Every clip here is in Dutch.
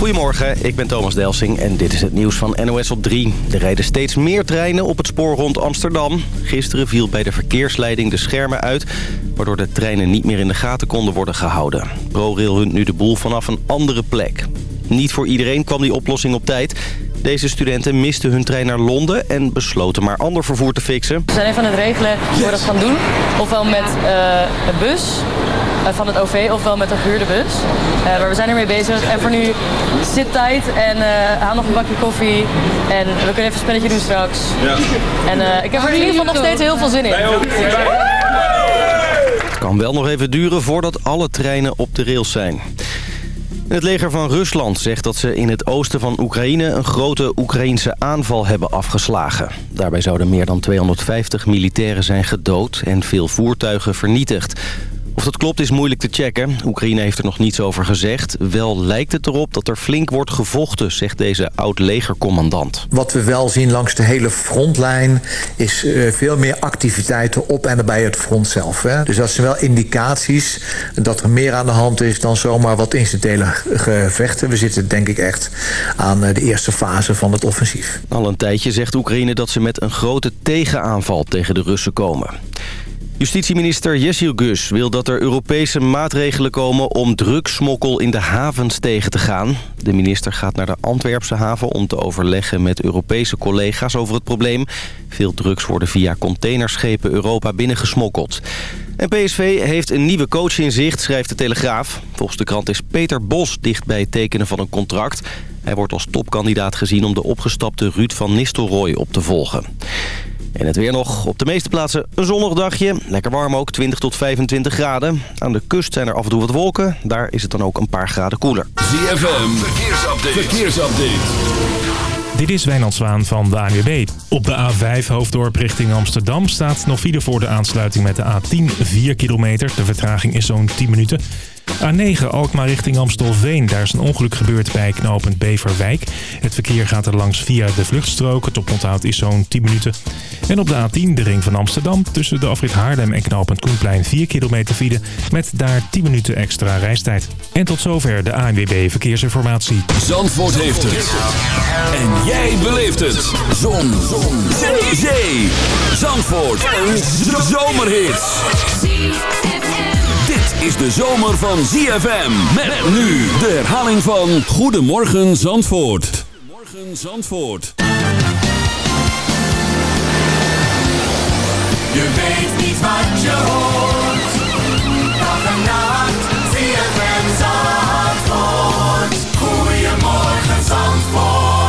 Goedemorgen, ik ben Thomas Delsing en dit is het nieuws van NOS op 3. Er rijden steeds meer treinen op het spoor rond Amsterdam. Gisteren viel bij de verkeersleiding de schermen uit... waardoor de treinen niet meer in de gaten konden worden gehouden. ProRail hunt nu de boel vanaf een andere plek. Niet voor iedereen kwam die oplossing op tijd... Deze studenten misten hun trein naar Londen en besloten maar ander vervoer te fixen. We zijn even aan het regelen hoe we dat gaan doen. Ofwel met een bus uh, van het OV ofwel met een gehuurde bus. Uh, maar we zijn ermee bezig. En voor nu zit tijd en haal nog een bakje koffie. En we kunnen even een spelletje doen straks. Ja. En ik heb er in ieder geval nog steeds heel veel zin in. Het kan wel nog even duren voordat alle treinen op de rails zijn. Het leger van Rusland zegt dat ze in het oosten van Oekraïne... een grote Oekraïnse aanval hebben afgeslagen. Daarbij zouden meer dan 250 militairen zijn gedood en veel voertuigen vernietigd. Of dat klopt is moeilijk te checken. Oekraïne heeft er nog niets over gezegd. Wel lijkt het erop dat er flink wordt gevochten, zegt deze oud-legercommandant. Wat we wel zien langs de hele frontlijn is uh, veel meer activiteiten op en bij het front zelf. Hè? Dus dat zijn wel indicaties dat er meer aan de hand is dan zomaar wat incidentele gevechten. We zitten denk ik echt aan eh, de eerste fase van het offensief. Al een tijdje zegt Oekraïne dat ze met een grote tegenaanval tegen de Russen komen. Justitieminister Jessiel Gus wil dat er Europese maatregelen komen om drugsmokkel in de havens tegen te gaan. De minister gaat naar de Antwerpse haven om te overleggen met Europese collega's over het probleem. Veel drugs worden via containerschepen Europa binnengesmokkeld. En PSV heeft een nieuwe coach in zicht, schrijft de Telegraaf. Volgens de krant is Peter Bos dicht bij het tekenen van een contract. Hij wordt als topkandidaat gezien om de opgestapte Ruud van Nistelrooy op te volgen. En het weer nog. Op de meeste plaatsen een zonnig dagje. Lekker warm ook, 20 tot 25 graden. Aan de kust zijn er af en toe wat wolken. Daar is het dan ook een paar graden koeler. ZFM, verkeersupdate. verkeersupdate. Dit is Wijnand Zwaan van de ANWB. Op de A5 hoofddorp richting Amsterdam staat nog file voor de aansluiting met de A10 4 kilometer. De vertraging is zo'n 10 minuten. A9 Alkmaar richting Amstelveen. Daar is een ongeluk gebeurd bij knooppunt Beverwijk. Het verkeer gaat er langs via de vluchtstrook. Het oponthoud is zo'n 10 minuten. En op de A10 de ring van Amsterdam. Tussen de afrit Haarlem en knooppunt Koenplein 4 kilometer file. Met daar 10 minuten extra reistijd. En tot zover de ANWB Verkeersinformatie. Zandvoort heeft het. En jij beleeft het. Zon. Zon. Zee. Zandvoort. Een zomerhit is de zomer van ZFM. Met nu de herhaling van Goedemorgen Zandvoort. Goedemorgen Zandvoort. Je weet niet wat je hoort. Dag en nacht, ZFM Zandvoort. Goedemorgen Zandvoort.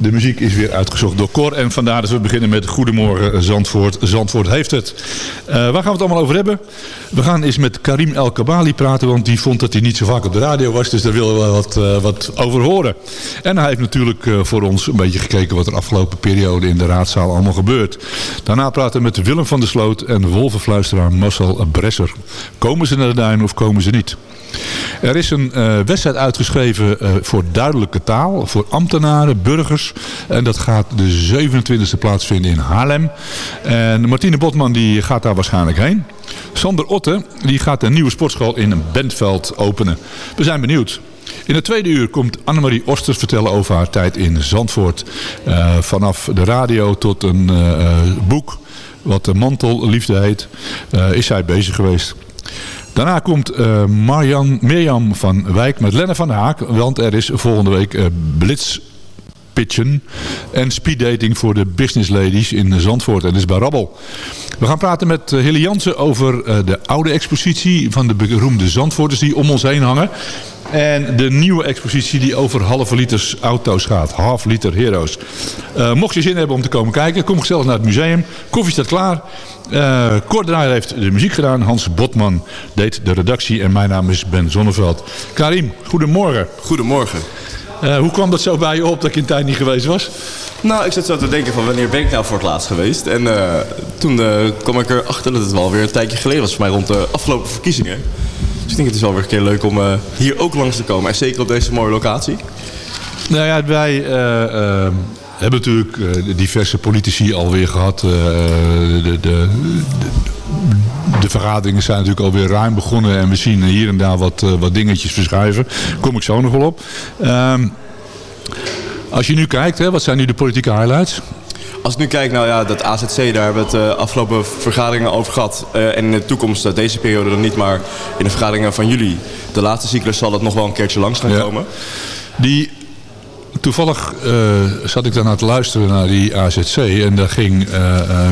De muziek is weer uitgezocht door Cor. En vandaar dat we beginnen met Goedemorgen Zandvoort. Zandvoort heeft het. Eh, waar gaan we het allemaal over hebben? We gaan eens met Karim El Kabali praten. Want die vond dat hij niet zo vaak op de radio was. Dus daar willen we wat, eh, wat over horen. En hij heeft natuurlijk eh, voor ons een beetje gekeken wat er afgelopen periode in de raadzaal allemaal gebeurt. Daarna praten we met Willem van der Sloot en wolvenfluisteraar Marcel Bresser. Komen ze naar de duin of komen ze niet? Er is een eh, wedstrijd uitgeschreven voor duidelijke taal, voor ambtenaren, burgers. En dat gaat de 27e plaatsvinden in Haarlem. En Martine Botman die gaat daar waarschijnlijk heen. Sander Otte die gaat een nieuwe sportschool in Bentveld openen. We zijn benieuwd. In het tweede uur komt Annemarie Osters vertellen over haar tijd in Zandvoort. Eh, vanaf de radio tot een eh, eh, boek, wat de Mantel Liefde heet, is zij bezig geweest. Daarna komt eh, Marjan, Mirjam van Wijk met Lenne van Haak. Want er is volgende week eh, Blitz pitchen en speeddating voor de business ladies in Zandvoort. En is bij Rabbel. We gaan praten met eh, Hille Jansen over eh, de oude expositie van de beroemde Zandvoorters die om ons heen hangen. En de nieuwe expositie die over halve liters auto's gaat. Half liter heroes. Eh, mocht je zin hebben om te komen kijken, kom gezellig naar het museum. Koffie staat klaar. Uh, heeft de muziek gedaan. Hans Botman deed de redactie. En mijn naam is Ben Zonneveld. Karim, goedemorgen. Goedemorgen. Uh, hoe kwam dat zo bij je op dat ik in tijd niet geweest was? Nou, ik zat zo te denken van wanneer ben ik nou voor het laatst geweest. En uh, toen uh, kwam ik erachter dat het wel weer een tijdje geleden was voor mij rond de afgelopen verkiezingen. Dus ik denk het is wel weer een keer leuk om hier ook langs te komen. En zeker op deze mooie locatie. Nou ja, wij hebben natuurlijk diverse politici alweer gehad. de, de, de, de vergaderingen zijn natuurlijk alweer ruim begonnen en we zien hier en daar wat, uh, wat dingetjes verschuiven. Daar kom ik zo nog wel op. Um, als je nu kijkt, hè, wat zijn nu de politieke highlights? Als ik nu kijk, nou ja, dat AZC, daar hebben we het uh, afgelopen vergaderingen over gehad. Uh, en in de toekomst, uh, deze periode dan niet, maar in de vergaderingen van jullie, de laatste cyclus, zal dat nog wel een keertje langs gaan ja. komen. Die toevallig zat ik daarna te luisteren naar die AZC en daar ging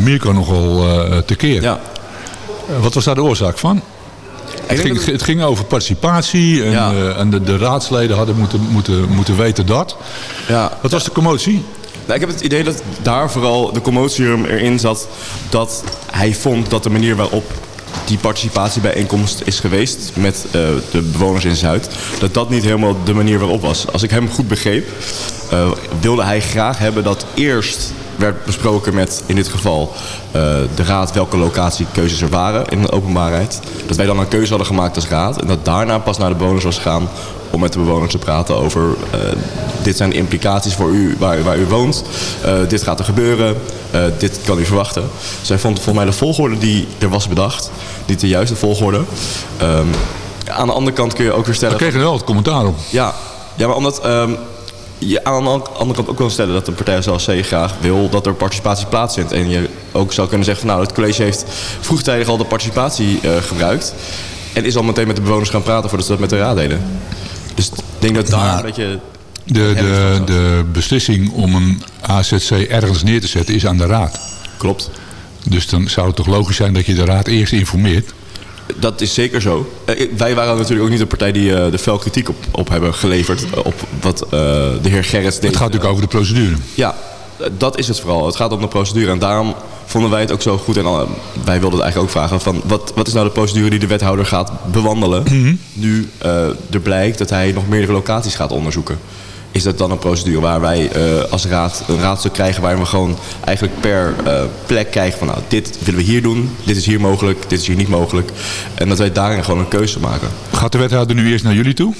Mirko nogal tekeer. Ja. Wat was daar de oorzaak van? Het ging, het ging, over participatie en, ja. uh, en de, de, raadsleden hadden moeten, moeten, moeten weten dat. Ja. Wat was de commotie? Nou, ik heb het idee dat daar vooral de commotie erin zat dat hij vond dat de manier waarop die participatiebijeenkomst is geweest met uh, de bewoners in Zuid, dat dat niet helemaal de manier waarop was. Als ik hem goed begreep, uh, wilde hij graag hebben dat eerst werd besproken met, in dit geval, uh, de raad welke locatiekeuzes er waren in de openbaarheid. Dat wij dan een keuze hadden gemaakt als raad en dat daarna pas naar de bewoners was gegaan om met de bewoners te praten over uh, dit zijn de implicaties voor u waar, waar u woont. Uh, dit gaat er gebeuren. Dit kan u verwachten. Zij vond volgens mij de volgorde die er was bedacht niet de juiste volgorde. Um, aan de andere kant kun je ook weer stellen... We kregen wel het commentaar op. Ja, ja maar omdat... Um, je aan de andere kant ook wel stellen dat een partij zoals C graag wil dat er participatie plaatsvindt. En je ook zou kunnen zeggen van nou, het college heeft vroegtijdig al de participatie uh, gebruikt. En is al meteen met de bewoners gaan praten voordat ze dat met de raad deden. Dus ik denk dat daar ja, een beetje... De, de, de beslissing om een AZC ergens neer te zetten is aan de raad. Klopt. Dus dan zou het toch logisch zijn dat je de raad eerst informeert? Dat is zeker zo. Uh, wij waren natuurlijk ook niet de partij die uh, de fel kritiek op, op hebben geleverd. Op wat de heer Gerrits deed. Het gaat natuurlijk over de procedure. Ja, dat is het vooral. Het gaat om de procedure. En daarom vonden wij het ook zo goed. En wij wilden het eigenlijk ook vragen. Van wat, wat is nou de procedure die de wethouder gaat bewandelen. Mm -hmm. Nu er blijkt dat hij nog meerdere locaties gaat onderzoeken is dat dan een procedure waar wij uh, als raad een raadstuk krijgen... waarin we gewoon eigenlijk per uh, plek kijken van... nou, dit willen we hier doen, dit is hier mogelijk, dit is hier niet mogelijk. En dat wij daarin gewoon een keuze maken. Gaat de wethouder nu eerst naar jullie toe?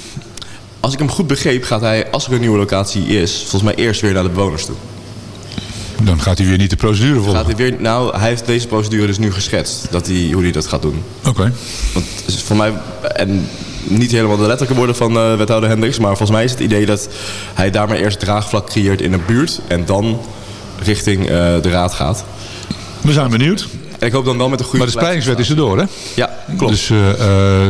Als ik hem goed begreep, gaat hij, als er een nieuwe locatie is... volgens mij eerst weer naar de bewoners toe. Dan gaat hij weer niet de procedure volgen? Gaat hij, weer, nou, hij heeft deze procedure dus nu geschetst, dat hij, hoe hij dat gaat doen. Oké. Okay. Want voor mij... En niet helemaal de letterlijke woorden van uh, wethouder Hendricks. Maar volgens mij is het idee dat hij daarmee eerst draagvlak creëert in een buurt. En dan richting uh, de raad gaat. We zijn benieuwd. En ik hoop dan wel met een goede... Maar de spreidingswet is er door, hè? Ja, klopt. Dus eh,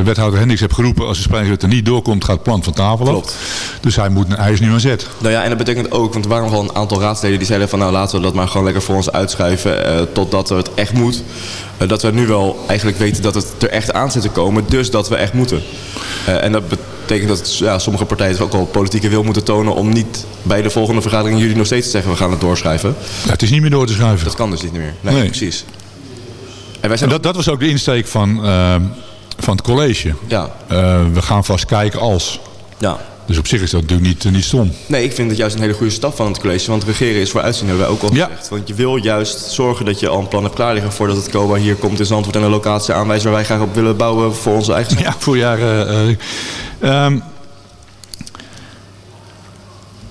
wethouder Hendricks heeft geroepen... als de spreidingswet er niet doorkomt, gaat het plan van tafel af. Klopt. Dus hij, moet, hij is nu aan zet. Nou ja, en dat betekent ook, want er waren nogal een aantal raadsleden die zeiden van nou laten we dat maar gewoon lekker voor ons uitschuiven eh, totdat het echt moet. Dat we nu wel eigenlijk weten dat het er echt aan zit te komen, dus dat we echt moeten. En dat betekent dat ja, sommige partijen ook wel politieke wil moeten tonen om niet bij de volgende vergadering jullie nog steeds te zeggen we gaan het doorschrijven. Ja, het is niet meer door te schuiven. Dat kan dus niet meer. Nee, Nee. precies. En wij En zijn dat, dat was ook de insteek van, eh, van het college. Ja. Eh, we gaan vast kijken als. ja. Dus op zich is dat natuurlijk niet, eh, niet stom. Nee, ik vind het juist een hele goede stap van het college. Want regeren is voor uitzien, hebben wij ook al Ja. gezegd. Want je wil juist zorgen dat je al een plan hebt klaar liggen... voordat het COBA hier komt in Zandvoort en een locatie aanwijst... waar wij graag op willen bouwen voor onze eigen Ja, voor jaren. eh, ehm,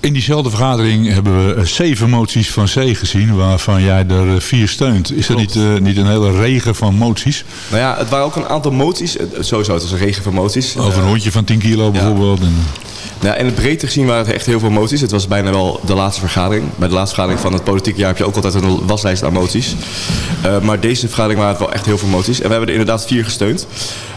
in diezelfde vergadering hebben we eh, zeven moties van C gezien, waarvan jij er eh, vier steunt. Is dat niet, eh, niet een hele regen van moties? Nou ja, het waren ook een aantal moties. Sowieso, het is een regen van moties. Over een hondje van 10 kilo bijvoorbeeld. En, Nou, in het breedte gezien waren het echt heel veel moties. Het was bijna wel de laatste vergadering. Bij de laatste vergadering van het politieke jaar heb je ook altijd een waslijst aan moties. Eh, maar deze vergadering waren het wel echt heel veel moties. En we hebben er inderdaad vier gesteund.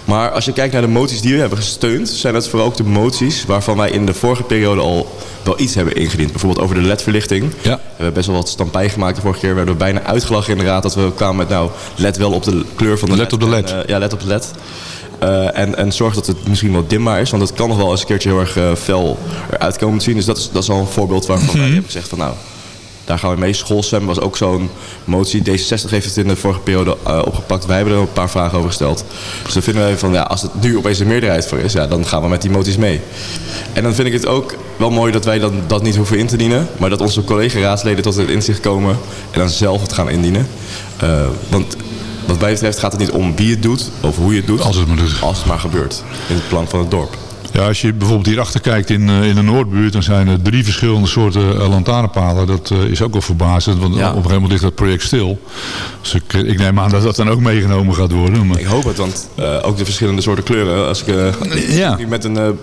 Maar als je kijkt naar de moties die we hebben gesteund... zijn dat vooral ook de moties waarvan wij in de vorige periode al wel iets hebben ingediend. Bijvoorbeeld over de ledverlichting. Ja. We hebben best wel wat stampij gemaakt de vorige keer. We werden bijna uitgelachen in de raad dat we kwamen met... nou, let wel op de kleur van de Let op de led. En, eh, ja, let op de led. Eh, en, en zorg dat het misschien wat dimbaar is. Want het kan nog wel eens een keertje heel erg eh, fel eruit komen te zien. Dus dat is, dat is al een voorbeeld waarvan Mhm. wij hebben gezegd van nou... Daar gaan we mee. Schoolswem was ook zo'n motie. D66 heeft het in de vorige periode eh, opgepakt. Wij hebben er een paar vragen over gesteld. Dus dan vinden wij van, ja, als het nu opeens een meerderheid voor is, ja, dan gaan we met die moties mee. En dan vind ik het ook wel mooi dat wij dan dat niet hoeven in te dienen. Maar dat onze collega-raadsleden tot het inzicht komen en dan zelf het gaan indienen. Want wat mij betreft gaat het niet om wie het doet of hoe je het doet. Als het maar doet. Als het maar gebeurt. In het plan van het dorp. ja, als je bijvoorbeeld hierachter kijkt in, eh, in de Noordbuurt, dan zijn er drie verschillende soorten eh, lantaarnpalen. Dat eh, is ook wel verbazend, want Ja. op een gegeven moment ligt dat project stil. Dus ik, ik neem aan dat dat dan ook meegenomen gaat worden. Maar, Ik hoop het, want ook de verschillende soorten kleuren. Als ik Ja. met een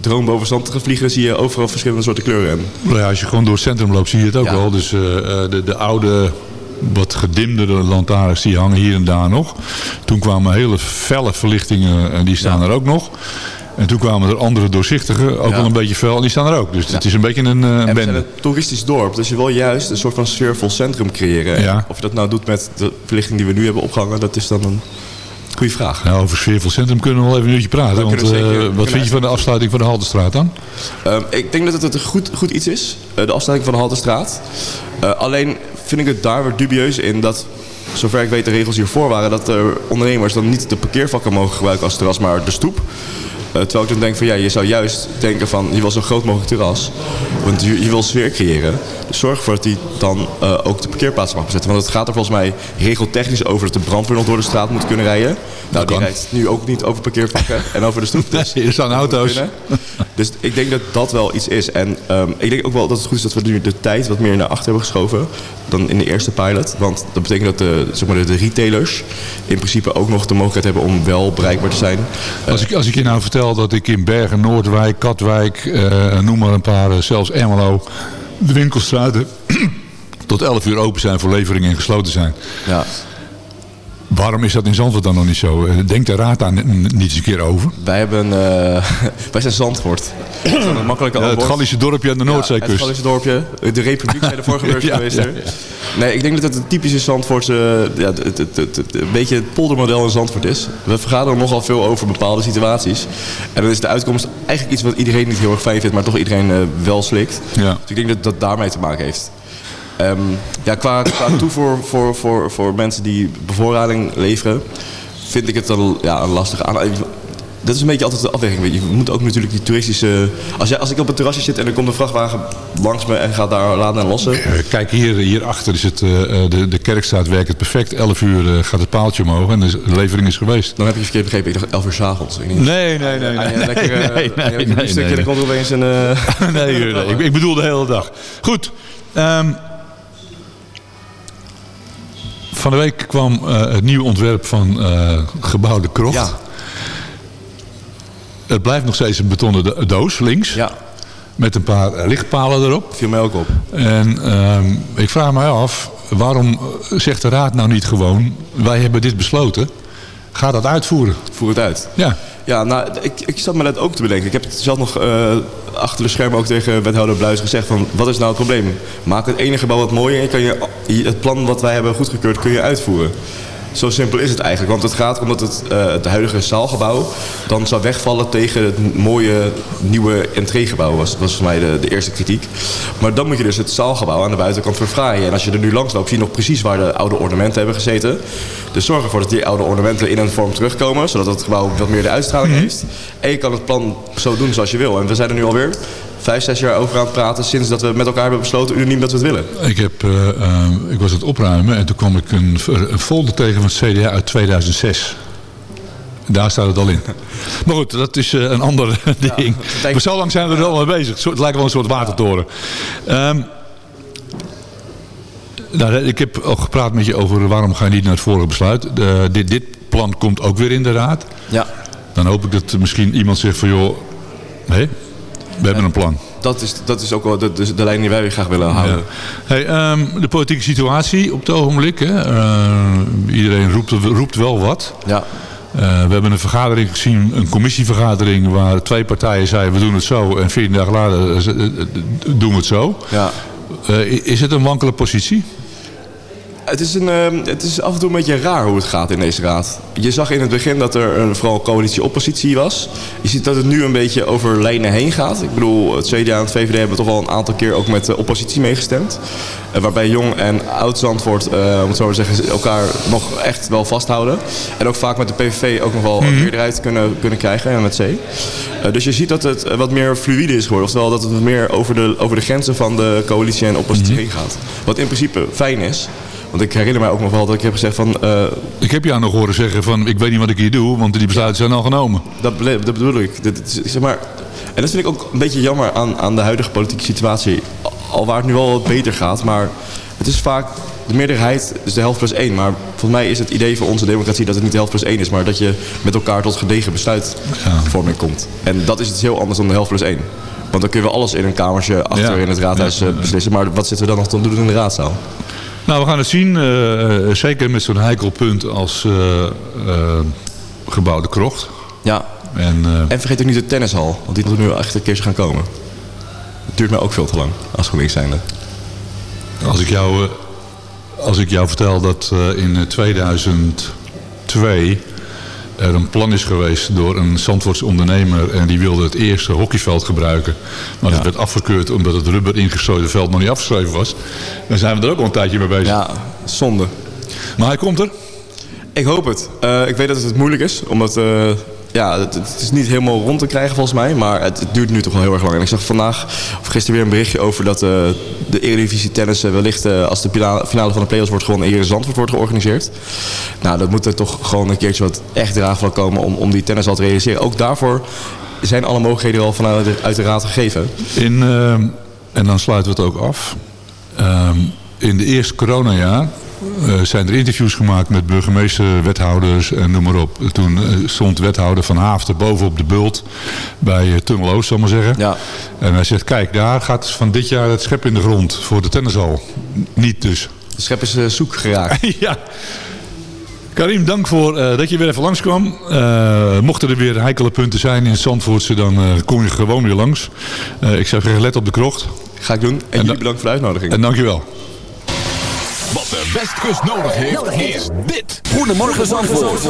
drone boven zand ga vliegen, zie je overal verschillende soorten kleuren. En Nou ja, als je gewoon door het centrum loopt, zie je het ook Ja. wel. Dus de, de oude, wat gedimdere lantaarns, die hangen hier en daar nog. Toen kwamen hele felle verlichtingen en die staan er ook nog. En toen kwamen er andere doorzichtige, ook Ja. wel een beetje fel, en die staan er ook. Dus het is een beetje een, eh, een En we zijn bende. een toeristisch dorp, dus je wil juist een soort van sfeervol centrum creëren. Ja. Of je dat nou doet met de verlichting die we nu hebben opgehangen, dat is dan een goede vraag. Nou, over sfeervol centrum kunnen we wel even een uurtje praten. Want zeker- eh, wat vind je van de afsluiting van de Haltestraat dan? Ehm, ik denk dat het een goed, goed iets is, eh, de afsluiting van de Haltestraat. Eh, alleen vind ik het daar weer dubieus in dat, zover ik weet de regels hiervoor waren, dat er ondernemers dan niet de parkeervakken mogen gebruiken als terras, maar de stoep. Eh, terwijl ik dan denk van ja, je zou juist denken van je wil zo groot mogelijk terras. Want je, je wil sfeer creëren. Dus zorg ervoor dat die dan eh, ook de parkeerplaats mag bezetten. Want het gaat er volgens mij regeltechnisch over dat de brandweer nog door de straat moet kunnen rijden. Nou, die kan. rijdt nu ook niet over parkeervakken en over de stoep. Dus Nee, er staan auto's. Dus ik denk dat dat wel iets is. En ehm, ik denk ook wel dat het goed is dat we nu de tijd wat meer naar achter hebben geschoven dan in de eerste pilot. Want dat betekent dat de, zeg maar, de, de retailers in principe ook nog de mogelijkheid hebben om wel bereikbaar te zijn. Als ik, als ik je nou vertel dat ik in Bergen, Noordwijk, Katwijk, eh, noem maar een paar, eh, zelfs Ermelo, de winkelstraten tot 11 uur open zijn voor levering en gesloten zijn. Ja. Waarom is dat in Zandvoort dan nog niet zo? Eh, Denkt de raad daar niet eens een keer over? Wij hebben, eh, wij zijn Zandvoort. Dat is dan een makkelijke Ja, het. Gallische dorpje aan de Ja, Noordzeekust. het Gallische dorpje. De Republiek bij de vorige beurs Ja, geweest. Nee, ik denk dat het een typische Zandvoortse, ja, het, het, het, een beetje het poldermodel in Zandvoort is. We vergaderen nogal veel over bepaalde situaties. En dan is de uitkomst eigenlijk iets wat iedereen niet heel erg fijn vindt, maar toch iedereen eh, wel slikt. Ja. Dus ik denk dat dat daarmee te maken heeft. Ehm, ja, qua, qua toevoer voor, voor, voor mensen die bevoorrading leveren, vind ik het een, ja, een lastige aan. Dat is een beetje altijd de afweging. weet Je moet ook natuurlijk die toeristische... Als, jij, als ik op een terrasje zit en er komt een vrachtwagen langs me en gaat daar laden en lossen... Eh, Kijk, hier, hierachter is het, eh, eh, de, de kerkstraat werkt het perfect. 11 uur gaat het paaltje omhoog en de levering is geweest. Dan heb je verkeerd begrepen. Ik dacht 11 uur s'avonds. Nee, nee, nee. nee, Ah, ja, lekker, nee, eh, nee, nee, een nee, stukje, nee. dan komt opeens een... nee, nee, ik, ik bedoel de hele dag. Goed. ehm, van de week kwam eh, het nieuwe ontwerp van eh gebouw De Krocht. Ja. Het blijft nog steeds een betonnen do- doos, links. ja, Met een paar eh, lichtpalen erop. viel mij ook op. En ehm, ik vraag me af, waarom zegt de raad nou niet gewoon... wij hebben dit besloten, ga dat uitvoeren. Voer het uit. Ja. Ja, nou, ik, ik zat me net ook te bedenken. Ik heb het zelf nog eh, achter de schermen ook tegen wethouder Bluis gezegd van... wat is nou het probleem? Maak het ene gebouw wat mooier en kan je, het plan wat wij hebben goedgekeurd kun je uitvoeren. Zo simpel is het eigenlijk. Want het gaat om dat het, eh, het huidige zaalgebouw dan zou wegvallen tegen het mooie nieuwe entreegebouw. Was, was voor mij de, de eerste kritiek. Maar dan moet je dus het zaalgebouw aan de buitenkant verfraaien. En als je er nu langs loopt, zie je nog precies waar de oude ornamenten hebben gezeten. Dus zorg ervoor dat die oude ornamenten in een vorm terugkomen. Zodat het gebouw wat meer de uitstraling heeft. En je kan het plan zo doen zoals je wil. En we zijn er nu alweer vijf, zes jaar over aan het praten... sinds dat we met elkaar hebben besloten unaniem dat we het willen. Ik, heb, eh, eh, ik was aan het opruimen en toen kwam ik een, een folder tegen van het CDA uit 2006. Daar staat het al in. Maar goed, dat is eh, een ander ding. Maar zo lang zijn we er al mee bezig. Het lijkt wel een soort watertoren. Ehm, nou, ik heb ook gepraat met je over waarom ga je niet naar het vorige besluit. De- dit, dit plan komt ook weer in de raad. Ja. Dan hoop ik dat misschien iemand zegt van joh, hé, we hebben een plan. Dat is, dat is ook wel de, de, de lijn die wij weer graag willen houden. Ja. Hey, ehm, de politieke situatie op het ogenblik. Hè? Eh, iedereen roept, roept wel wat. Ja. Eh, we hebben een vergadering gezien, een commissievergadering... waar twee partijen zeiden we doen het zo... en 14 dagen later eh, eh, doen we het zo. Ja. Is het een wankele positie? Het is, een, ehm, het is af en toe een beetje raar hoe het gaat in deze raad. Je zag in het begin dat er een, vooral coalitie-oppositie was. Je ziet dat het nu een beetje over lijnen heen gaat. Ik bedoel, het CDA en het VVD hebben toch wel een aantal keer ook met de oppositie meegestemd. Eh, waarbij Jong en Oud-Zandvoort, eh, om het zo maar te zeggen, elkaar nog echt wel vasthouden. En ook vaak met de PVV ook nog wel een meerderheid kunnen, kunnen krijgen, en met C. Eh, dus je ziet dat het wat meer fluïde is geworden. Oftewel dat het wat meer over de, over de grenzen van de coalitie en oppositie heen gaat. Wat in principe fijn is. Want ik herinner mij ook nog wel dat ik heb gezegd van... eh, Ik heb jou nog horen zeggen van ik weet niet wat ik hier doe... want die besluiten zijn al genomen. dat, bedoel ik. Zeg maar, en dat vind ik ook een beetje jammer aan, aan de huidige politieke situatie. Al waar het nu wel wat beter gaat, maar het is vaak... De meerderheid is de helft plus één. Maar volgens mij is het idee van onze democratie dat het niet de helft plus één is... maar dat je met elkaar tot gedegen besluitvorming komt. En dat is iets heel anders dan de helft plus één. Want dan kunnen we alles in een kamertje achter Ja. in het raadhuis Ja. eh, beslissen. Maar wat zitten we dan nog te doen in de raadzaal? Nou, we gaan het zien. eh, eh, zeker met zo'n heikel punt als eh, eh, gebouw de krocht. Ja. En, En vergeet ook niet de tennishal. Want die moet nu echt een keertje gaan komen. Het duurt mij ook veel te lang, als GroenLinks zijnde. Als ik jou, als ik jou vertel dat in 2002 er een plan is geweest door een Zandvoorts ondernemer en die wilde het eerste hockeyveld gebruiken. Maar dat werd afgekeurd omdat het rubber ingesloten veld nog niet afgeschreven was. Dan zijn we er ook al een tijdje mee bezig. Ja, zonde. Maar hij komt er. Ik hoop het. Eh, ik weet dat het moeilijk is, omdat eh, ja, het, is niet helemaal rond te krijgen volgens mij, maar het, duurt nu toch wel heel erg lang. En ik zag vandaag of gisteren weer een berichtje over dat eh, de Eredivisie tennis eh, wellicht eh, als de finale van de play-offs wordt gewonnen hier in Zandvoort wordt georganiseerd. Nou, dat moet er toch gewoon een keertje wat echt draagvlak komen om, om die tennis al te realiseren. Ook daarvoor zijn alle mogelijkheden al vanuit de, raad gegeven. In, en dan sluiten we het ook af. Ehm, in de eerste coronajaar eh, zijn er interviews gemaakt met burgemeester, wethouders en noem maar op. Toen eh, stond wethouder Van Haafden bovenop de bult bij uh, Tunnel Oost, zal ik maar zeggen. Ja. En hij zegt, kijk, daar gaat van dit jaar het schep in de grond voor de tennishal. Niet dus. De schep is eh, zoek geraakt. ja. Karim, dank voor eh, dat je weer even langskwam. Eh mochten er weer heikele punten zijn in Zandvoortse, dan eh, kom je gewoon weer langs. Eh, ik zou zeggen, let op de krocht. Ga ik doen. En, jullie bedankt voor de uitnodiging. En dankjewel. Wat de Westkust nodig heeft, is dit. Goedemorgen Zandvoort.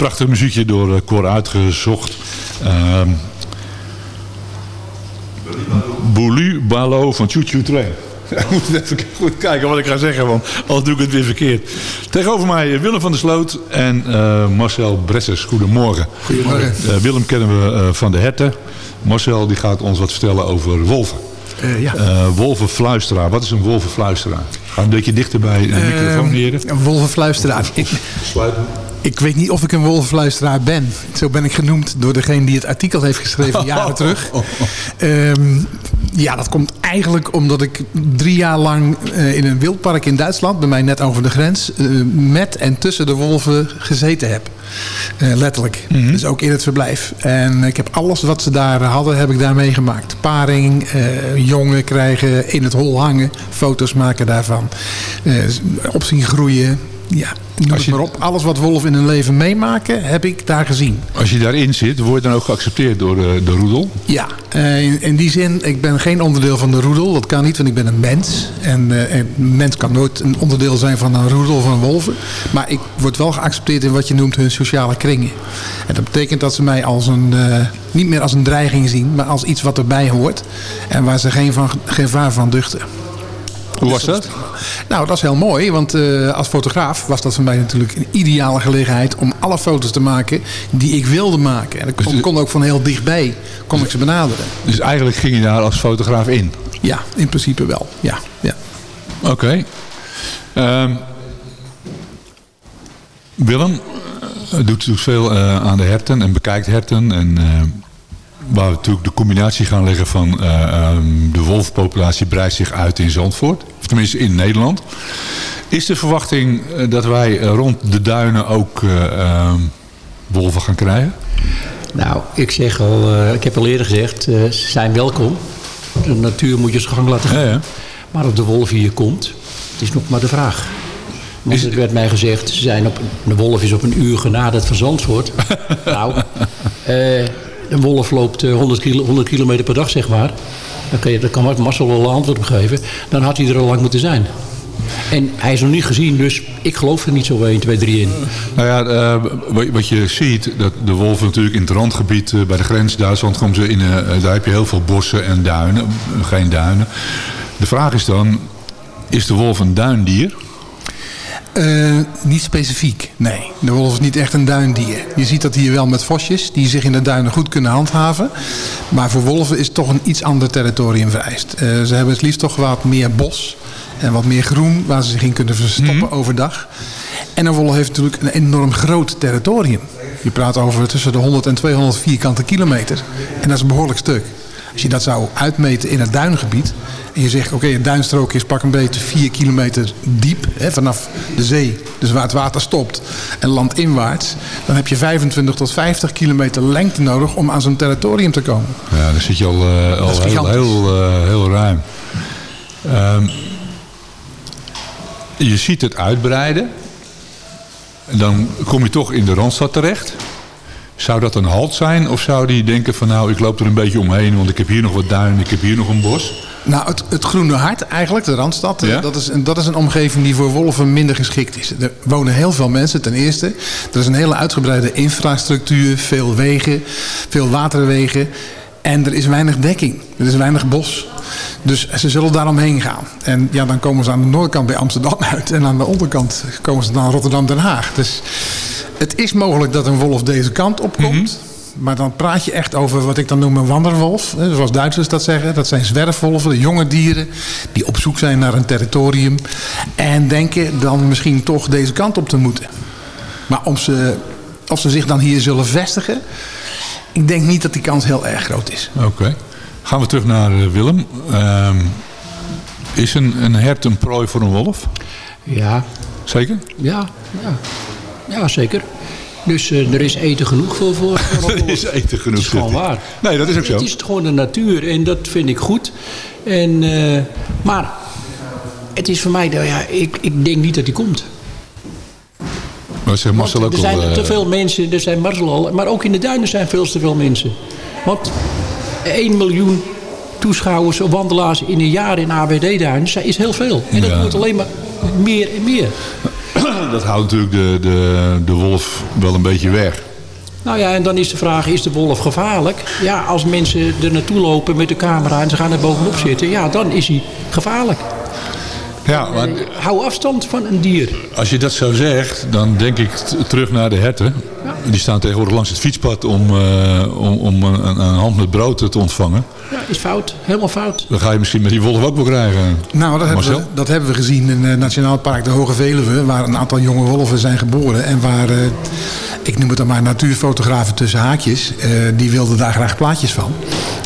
Prachtig muziekje door eh, Cor uitgezocht. Ehm Boulu Balo van Choo Choo Train. Ik moet even goed kijken wat ik ga zeggen, want anders doe ik het weer verkeerd. Tegenover mij eh, Willem van der Sloot en eh, Marcel Bressers. Goedemorgen. Goedemorgen. Eh, Willem kennen we eh, van de herten. Marcel die gaat ons wat vertellen over wolven. Eh, ja. Eh, wolvenfluisteraar. Wat is een wolvenfluisteraar? Ga een beetje dichter bij de microfoon, Ehm, heren. Een wolvenfluisteraar. Ik, Sluiten. Ik weet niet of ik een wolvenfluisteraar ben. Zo ben ik genoemd door degene die het artikel heeft geschreven jaren terug. Ehm, ja, dat komt eigenlijk omdat ik drie jaar lang eh, in een wildpark in Duitsland, bij mij net over de grens, eh, met en tussen de wolven gezeten heb. Eh, letterlijk. Dus ook in het verblijf. En ik heb alles wat ze daar hadden, heb ik daar meegemaakt. Paring, jongen krijgen, in het hol hangen, foto's maken daarvan. eh, op zien groeien. Ja, noem Als je- maar op. Alles wat wolven in hun leven meemaken, heb ik daar gezien. Als je daarin zit, word je dan ook geaccepteerd door de, de roedel? Ja, eh, in, in die zin, ik ben geen onderdeel van de roedel. Dat kan niet, want ik ben een mens. En eh, een mens kan nooit een onderdeel zijn van een roedel van wolven. Maar ik word wel geaccepteerd in wat je noemt hun sociale kringen. En dat betekent dat ze mij als een, eh, niet meer als een dreiging zien, maar als iets wat erbij hoort. En waar ze geen van, gevaar van duchten. Hoe was dat? Nou, dat is heel mooi, want eh, als fotograaf was dat voor mij natuurlijk een ideale gelegenheid om alle foto's te maken die ik wilde maken. En ik kon, kon ook van heel dichtbij kon ik ze benaderen. Dus eigenlijk ging je daar als fotograaf in? Ja, in principe wel. Ja, ja. Oké. Ehm, Willem eh, doet, doet veel eh, aan de herten en bekijkt herten. En waar we natuurlijk de combinatie gaan leggen van eh, ehm, de wolfpopulatie breidt zich uit in Zandvoort. Of tenminste in Nederland. Is de verwachting eh, dat wij eh, rond de duinen ook eh, ehm, wolven gaan krijgen? Nou, ik zeg al, ik heb al eerder gezegd, ze zijn welkom. De natuur moet je zijn gang laten gaan. Ja, ja. Maar of de wolf hier komt, is nog maar de vraag. Want Is- het werd mij gezegd, ze zijn op, de wolf is op een uur genaderd van Zandvoort. nou, een wolf loopt eh, 100, kilo, 100 kilometer per dag, zeg maar. Je, dan kan Marcel al een antwoord op geven. Dan had hij er al lang moeten zijn. En hij is nog niet gezien, dus ik geloof er niet zo 1, 2, 3 in. Nou ja, eh, wat- je ziet, dat de wolven natuurlijk in het randgebied eh, bij de grens Duitsland komen ze in, eh, daar heb je heel veel bossen en duinen, eh, geen duinen. De vraag is dan, is de wolf een duindier? Eh, niet specifiek, nee. De wolf is niet echt een duindier. Je ziet dat hier wel met vosjes, die zich in de duinen goed kunnen handhaven. Maar voor wolven is toch een iets ander territorium vereist. Eh, ze hebben het liefst toch wat meer bos en wat meer groen waar ze zich in kunnen verstoppen overdag. En een wolf heeft natuurlijk een enorm groot territorium. Je praat over tussen de 100 en 200 vierkante kilometer. En dat is een behoorlijk stuk. Als je dat zou uitmeten in het duingebied. En je zegt, oké, het duinstrook is pak een beetje 4 kilometer diep. Hè, vanaf de zee, dus waar het water stopt. En landinwaarts. Dan heb je 25 tot 50 kilometer lengte nodig om aan zo'n territorium te komen. Ja, dan zit je al, eh, al heel, eh, heel ruim. Ehm, je ziet het uitbreiden. En dan kom je toch in de Randstad terecht. Zou dat een halt zijn? Of zou die denken van nou, ik loop er een beetje omheen... want ik heb hier nog wat duin, ik heb hier nog een bos. Nou, het, het Groene Hart eigenlijk, de Randstad, Ja? dat, is, dat is een omgeving die voor wolven minder geschikt is. Er wonen heel veel mensen ten eerste. Er is een hele uitgebreide infrastructuur, veel wegen, veel waterwegen. En er is weinig dekking, er is weinig bos. Dus ze zullen daaromheen gaan. En ja, dan komen ze aan de noordkant bij Amsterdam uit. En aan de onderkant komen ze dan Rotterdam-Den Haag. Dus het is mogelijk dat een wolf deze kant opkomt. Maar dan praat je echt over wat ik dan noem een wanderwolf. Zoals Duitsers dat zeggen. Dat zijn zwerfwolven, de jonge dieren. Die op zoek zijn naar een territorium. En denken dan misschien toch deze kant op te moeten. Maar om ze, of ze zich dan hier zullen vestigen. Ik denk niet dat die kans heel erg groot is. Oké. Gaan we terug naar eh, Willem. Ehm, is een, een hert een prooi voor een wolf? Ja, Zeker? ja, ja. Ja, zeker. Dus eh, er is eten genoeg voor, voor, voor Er is eten genoeg, Dat is gewoon waar. Nee, dat is ook zo. Het is gewoon de natuur en dat vind ik goed. En, eh, maar het is voor mij, nou ja, ik, ik denk niet dat die komt. Maar zegt Marcel ook er zijn al, eh, te veel mensen, er zijn Marcel al, maar ook in de duinen zijn veel te veel mensen. Want 1 miljoen toeschouwers of wandelaars in een jaar in AWD-duinen is heel veel. En dat Ja. wordt alleen maar meer en meer. Dat houdt natuurlijk de, de, de wolf wel een beetje weg. Nou ja, en dan is de vraag, is de wolf gevaarlijk? Ja, als mensen er naartoe lopen met de camera en ze gaan er bovenop zitten, ja, dan is hij gevaarlijk. Ja, maar Hou afstand van een dier. als je dat zo zegt, dan denk ik terug naar de herten. Die staan tegenwoordig langs het fietspad om, eh, om, om een, een hand met brood te ontvangen. Ja, is fout. Helemaal fout. Dan ga je misschien met die wolf ook wel krijgen. Nou, dat hebben, we, Marcel? dat hebben we gezien in het Nationaal Park de Hoge Veluwe. Waar een aantal jonge wolven zijn geboren. En waar, eh, ik noem het dan maar natuurfotografen tussen haakjes. eh, die wilden daar graag plaatjes van.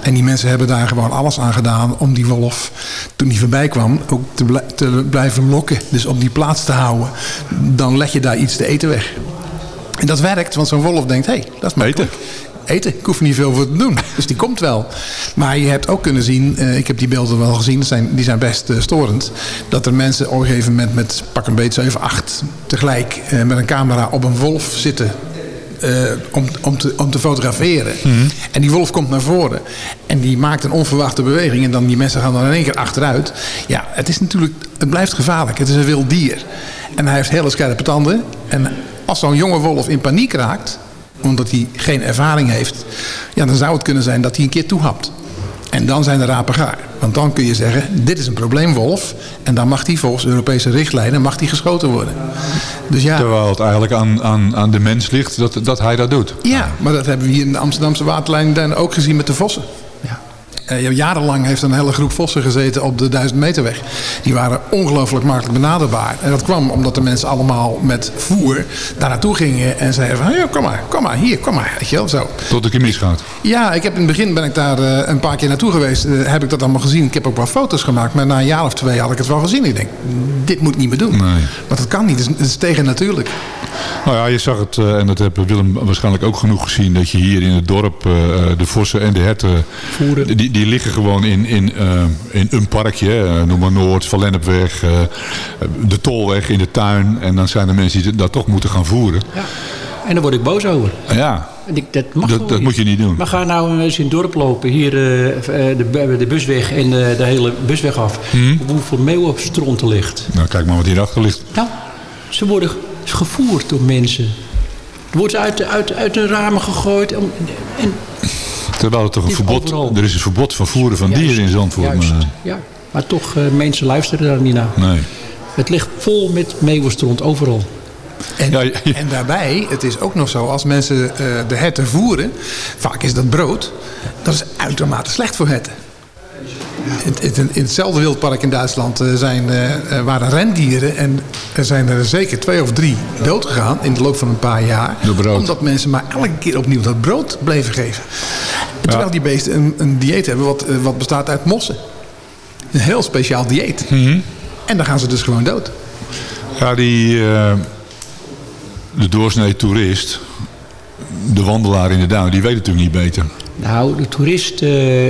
En die mensen hebben daar gewoon alles aan gedaan om die wolf, toen die voorbij kwam, ook te, te blijven lokken. Dus op die plaats te houden. Dan leg je daar iets te eten weg. En dat werkt, want zo'n wolf denkt, hé, hey, dat is makkelijk. Eten, ik hoef niet veel voor te doen. Dus die komt wel. Maar je hebt ook kunnen zien, eh, ik heb die beelden wel gezien, die zijn, die zijn best eh, storend. Dat er mensen op een gegeven moment met pak een beetje 7, 8 tegelijk eh, met een camera op een wolf zitten. Eh, om, om, te, om te fotograferen. En die wolf komt naar voren. En die maakt een onverwachte beweging. En dan die mensen gaan dan in één keer achteruit. Ja, het is natuurlijk, het blijft gevaarlijk. Het is een wild dier. En hij heeft hele scherpe tanden. En als zo'n jonge wolf in paniek raakt, omdat hij geen ervaring heeft, ja, dan zou het kunnen zijn dat hij een keer toehapt. En dan zijn de rapen gaar. Want dan kun je zeggen, dit is een probleemwolf. En dan mag die volgens Europese richtlijnen mag die geschoten worden. Dus ja, Terwijl het eigenlijk aan, aan, aan de mens ligt dat, dat hij dat doet. ja, maar dat hebben we hier in de Amsterdamse waterlijn dan ook gezien met de vossen. Eh, jarenlang heeft een hele groep vossen gezeten op de 1000 meter weg. Die waren ongelooflijk makkelijk benaderbaar. En dat kwam omdat de mensen allemaal met voer daar naartoe gingen. En zeiden van, ja, kom maar, kom maar, hier, kom maar. Weet je wel, zo. Tot ik er misgaat. Ja, ik heb in het begin ben ik daar eh, een paar keer naartoe geweest. Eh, heb ik dat allemaal gezien. Ik heb ook wel foto's gemaakt. Maar na een jaar of twee had ik het wel gezien. Ik denk, dit moet niet meer doen. Nee. Want dat kan niet. Het is, het is tegen natuurlijk. Nou ja, je zag het, eh, en dat hebben Willem waarschijnlijk ook genoeg gezien... dat je hier in het dorp eh, de vossen en de herten... Voeren. Die, die liggen gewoon in, in, eh, in een parkje. eh, noem maar Noord, Van Lennepweg, eh, de Tolweg in de tuin. En dan zijn er mensen die dat toch moeten gaan voeren. Ja. En daar word ik boos over. Ja, dat mag dat, gewoon dat moet je niet doen. Maar ga nou eens in het dorp lopen. Hier eh, eh, de, de busweg en eh, de hele busweg af. Mhm. Hoeveel meeuwenstront er ligt. Nou, kijk maar wat hierachter ligt. Nou, ze worden gevoerd door mensen. Er wordt uit, de- uit, uit de ramen gegooid. Om- En, Terwijl het toch een verbod, overal. er is een verbod van voeren van Juist, dieren in Zandvoort. juist, Maar, ja. maar toch, eh, mensen luisteren daar niet naar. nee. Het ligt vol met meeuwenstront overal. En, Ja, ja, ja. en daarbij, het is ook nog zo, als mensen eh, de herten voeren, vaak is dat brood, dat is uitermate slecht voor herten. In hetzelfde wildpark in Duitsland eh, zijn, eh, er waren rendieren en er zijn er zeker twee of drie dood gegaan in de loop van een paar jaar. Door brood. Omdat mensen maar elke keer opnieuw dat brood bleven geven. Terwijl die beesten een, een dieet hebben wat, eh, wat bestaat uit mossen. Een heel speciaal dieet. Mhm. En dan gaan ze dus gewoon dood. Ja, die, eh, de doorsnee toerist, de wandelaar in de duin, die weet natuurlijk niet beter. Nou, de toerist, eh,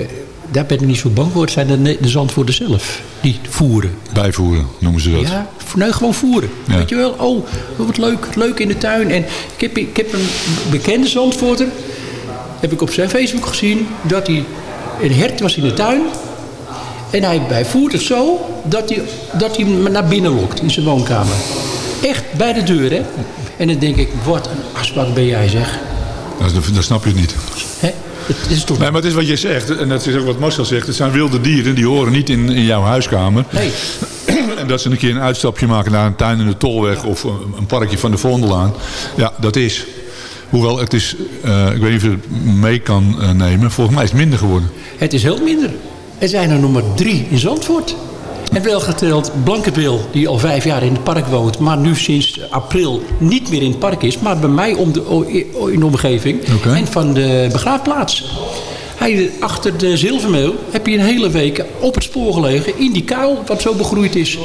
daar ben ik niet zo bang voor. Het zijn de, de zelf die voeren. Bijvoeren noemen ze dat. Ja, nee, gewoon voeren. Ja. Weet je wel, oh, wat leuk, leuk in de tuin. En ik heb, ik heb een bekende Zandvoorter, heb ik op zijn Facebook gezien, dat hij, een hert was in de tuin. En hij, hij voert het zo dat hij, dat hij naar binnen lokt in zijn woonkamer. Echt, bij de deur, hè. En dan denk ik, wat een asbak ben jij, zeg. Dat, dat snap je niet. Hè? Het is toch... Nee, maar het is wat je zegt, en dat is ook wat Marcel zegt. Het zijn wilde dieren, die horen niet in, in jouw huiskamer. Nee. En dat ze een keer een uitstapje maken naar een tuin in de Tolweg of een, een parkje van de Vondelaan. Ja, dat is. Hoewel het is, eh, ik weet niet of je het mee kan eh, nemen, volgens mij is het minder geworden. Het is heel minder. Er zijn er nog maar drie in Zandvoort. En wel geteld Blankenwil, die al vijf jaar in het park woont... maar nu sinds april niet meer in het park is... maar bij mij om de, in de omgeving en van de begraafplaats. Hij, achter de zilvermeel heb je een hele week op het spoor gelegen... in die kuil wat zo begroeid is.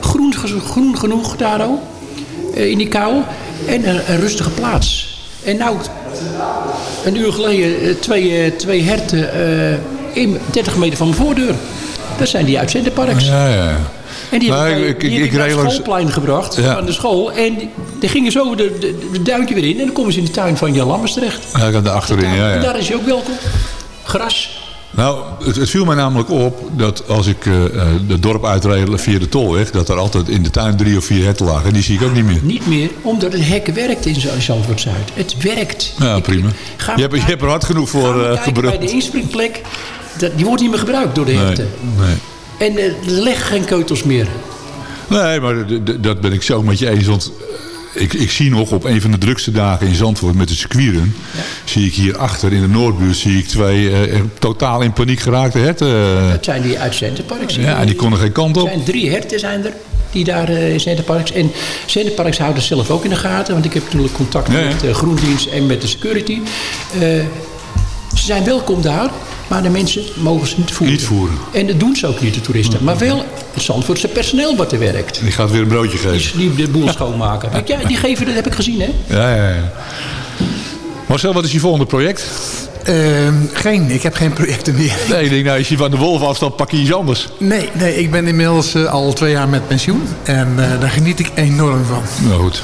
Groen, groen genoeg daar ook, eh, in die kuil. En een, een rustige plaats. En nou, een uur geleden eh, twee, eh, twee herten eh, in 30 meter van mijn voordeur. Dat zijn die uit Centerparks. Ja, ja. En die Nou, heb ik, bij- ik- die ik- ik naar het schoolplein gebracht Ja. van de school. En die, die gingen zo de, de, de duintje weer in. En dan komen ze in de tuin van Jan Lammers terecht. Ja, er achterin, ja, En ja. daar is je ook welkom. Gras. Nou, het, het viel mij namelijk op dat als ik eh, het dorp uitreed via de Tolweg... dat er altijd in de tuin drie of vier herten lagen. En die zie ik ook niet meer. Niet meer, omdat het hek werkt in Zo- Zandvoort Zuid. Het werkt. Ja, prima. Je hebt, je hebt er hard genoeg voor we gebruld. bij de inspringplek. Die wordt niet meer gebruikt door de Nee, herten. nee. En eh, er leggen geen keutels meer. Nee, maar dat ben ik zo met je eens. Want eh, ik, ik zie nog op een van de drukste dagen in Zandvoort met de circuitrun... zie ik hier achter in de Noordbuurt zie ik twee eh, totaal in paniek geraakte herten. eh. Dat zijn die uit Centerparks. ja, en die konden geen kant Er op. zijn drie herten zijn er. Die daar eh, in Centerparks. En Centerparks houden het zelf ook in de gaten. Want ik heb natuurlijk contact met de groendienst en met de security. Eh, ze zijn welkom daar. Maar de mensen mogen ze niet voeren. Niet voeren. En dat doen ze ook niet, de toeristen. Maar wel het Zandvoortse personeel wat er werkt. Die gaat weer een broodje geven. Die, die de boel schoonmaken. Die geven, dat heb ik gezien, hè? Ja, ja, ja. Marcel, wat is je volgende project? Ehm, geen, ik heb geen projecten meer. Nee, ik denk, nou, als je van de wolf afstapt, pak je iets anders. Nee, nee ik ben inmiddels eh, al twee jaar met pensioen. En eh, daar geniet ik enorm van. Nou goed.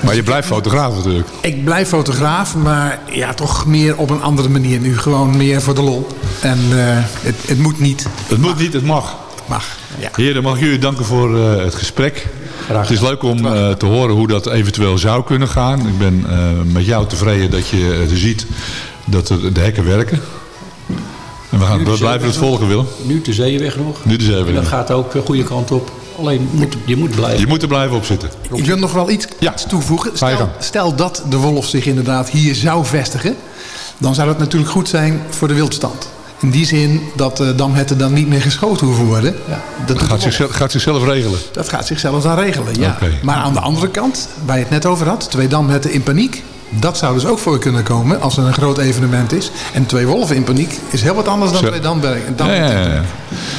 Maar je blijft fotograaf natuurlijk. Ik blijf fotograaf, maar ja, toch meer op een andere manier nu. Gewoon meer voor de lol. En eh, het, het moet niet. Het moet niet, het mag. Mag, ja. Heren, mag ik jullie danken voor het gesprek. Het is leuk om eh, te horen hoe dat eventueel zou kunnen gaan. Ik ben eh, met jou tevreden dat je eh, ziet dat de hekken werken. En we, gaan, we blijven het volgen, Willem. Nu de zeeweg nog. Nu de zeeweg En dat gaat ook de goede kant op. Alleen, moet, je moet blijven. Je moet er blijven op zitten. Ik wil nog wel iets, toevoegen. Stel, stel dat de wolf zich inderdaad hier zou vestigen. Dan zou dat natuurlijk goed zijn voor de wildstand. In die zin dat de damherten dan niet meer geschoten hoeven worden. Ja, dat, Gaat zichzelf, gaat zichzelf regelen. dat gaat zichzelf dan regelen, ja. Maar aan de andere kant, waar je het net over had. Twee damherten in paniek. Dat zou dus ook voor kunnen komen als er een groot evenement is. En twee wolven in paniek is heel wat anders dan Zo. twee dambergen. Ja, ja, ja, ja.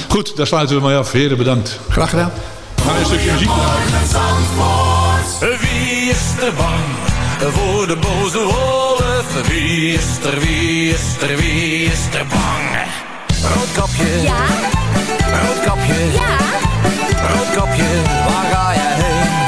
Goed, daar sluiten we mee af. Heren, bedankt. Graag gedaan. We gaan een stukje muziek Wie is er bang voor de boze wolf? Wie is er, wie is er, wie is er bang? Roodkapje, Ja, roodkapje, ja, roodkapje, waar ga je heen?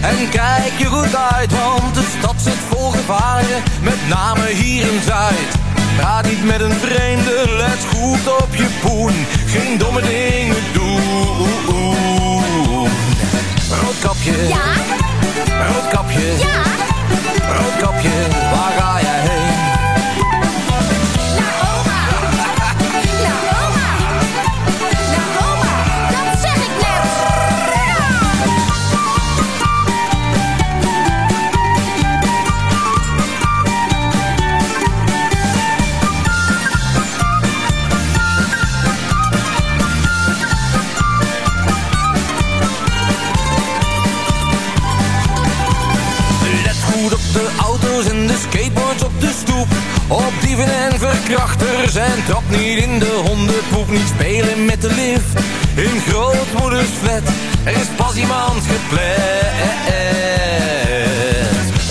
En kijk je goed uit, want de stad zit vol gevaren, met name hier in Zuid. Praat niet met een vreemde, let goed op je poen, geen domme dingen doen. Roodkapje, Ja, roodkapje, ja, roodkapje, waar ga je heen? Dieven en trap niet in de hondenpoep. Niet spelen met de lift in grootmoeders flat. Er is pas iemand gepland.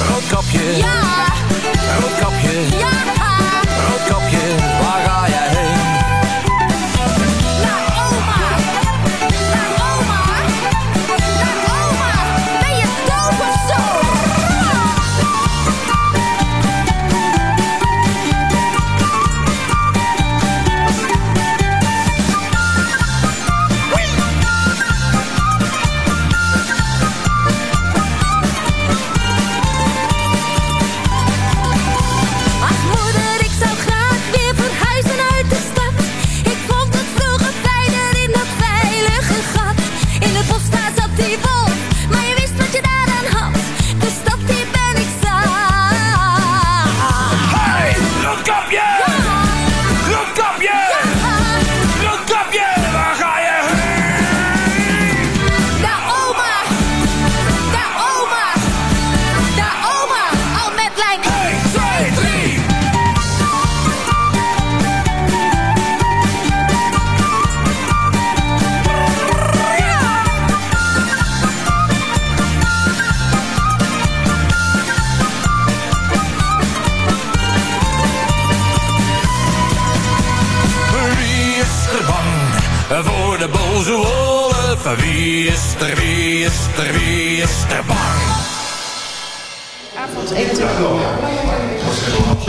Roodkapje, Ja, roodkapje,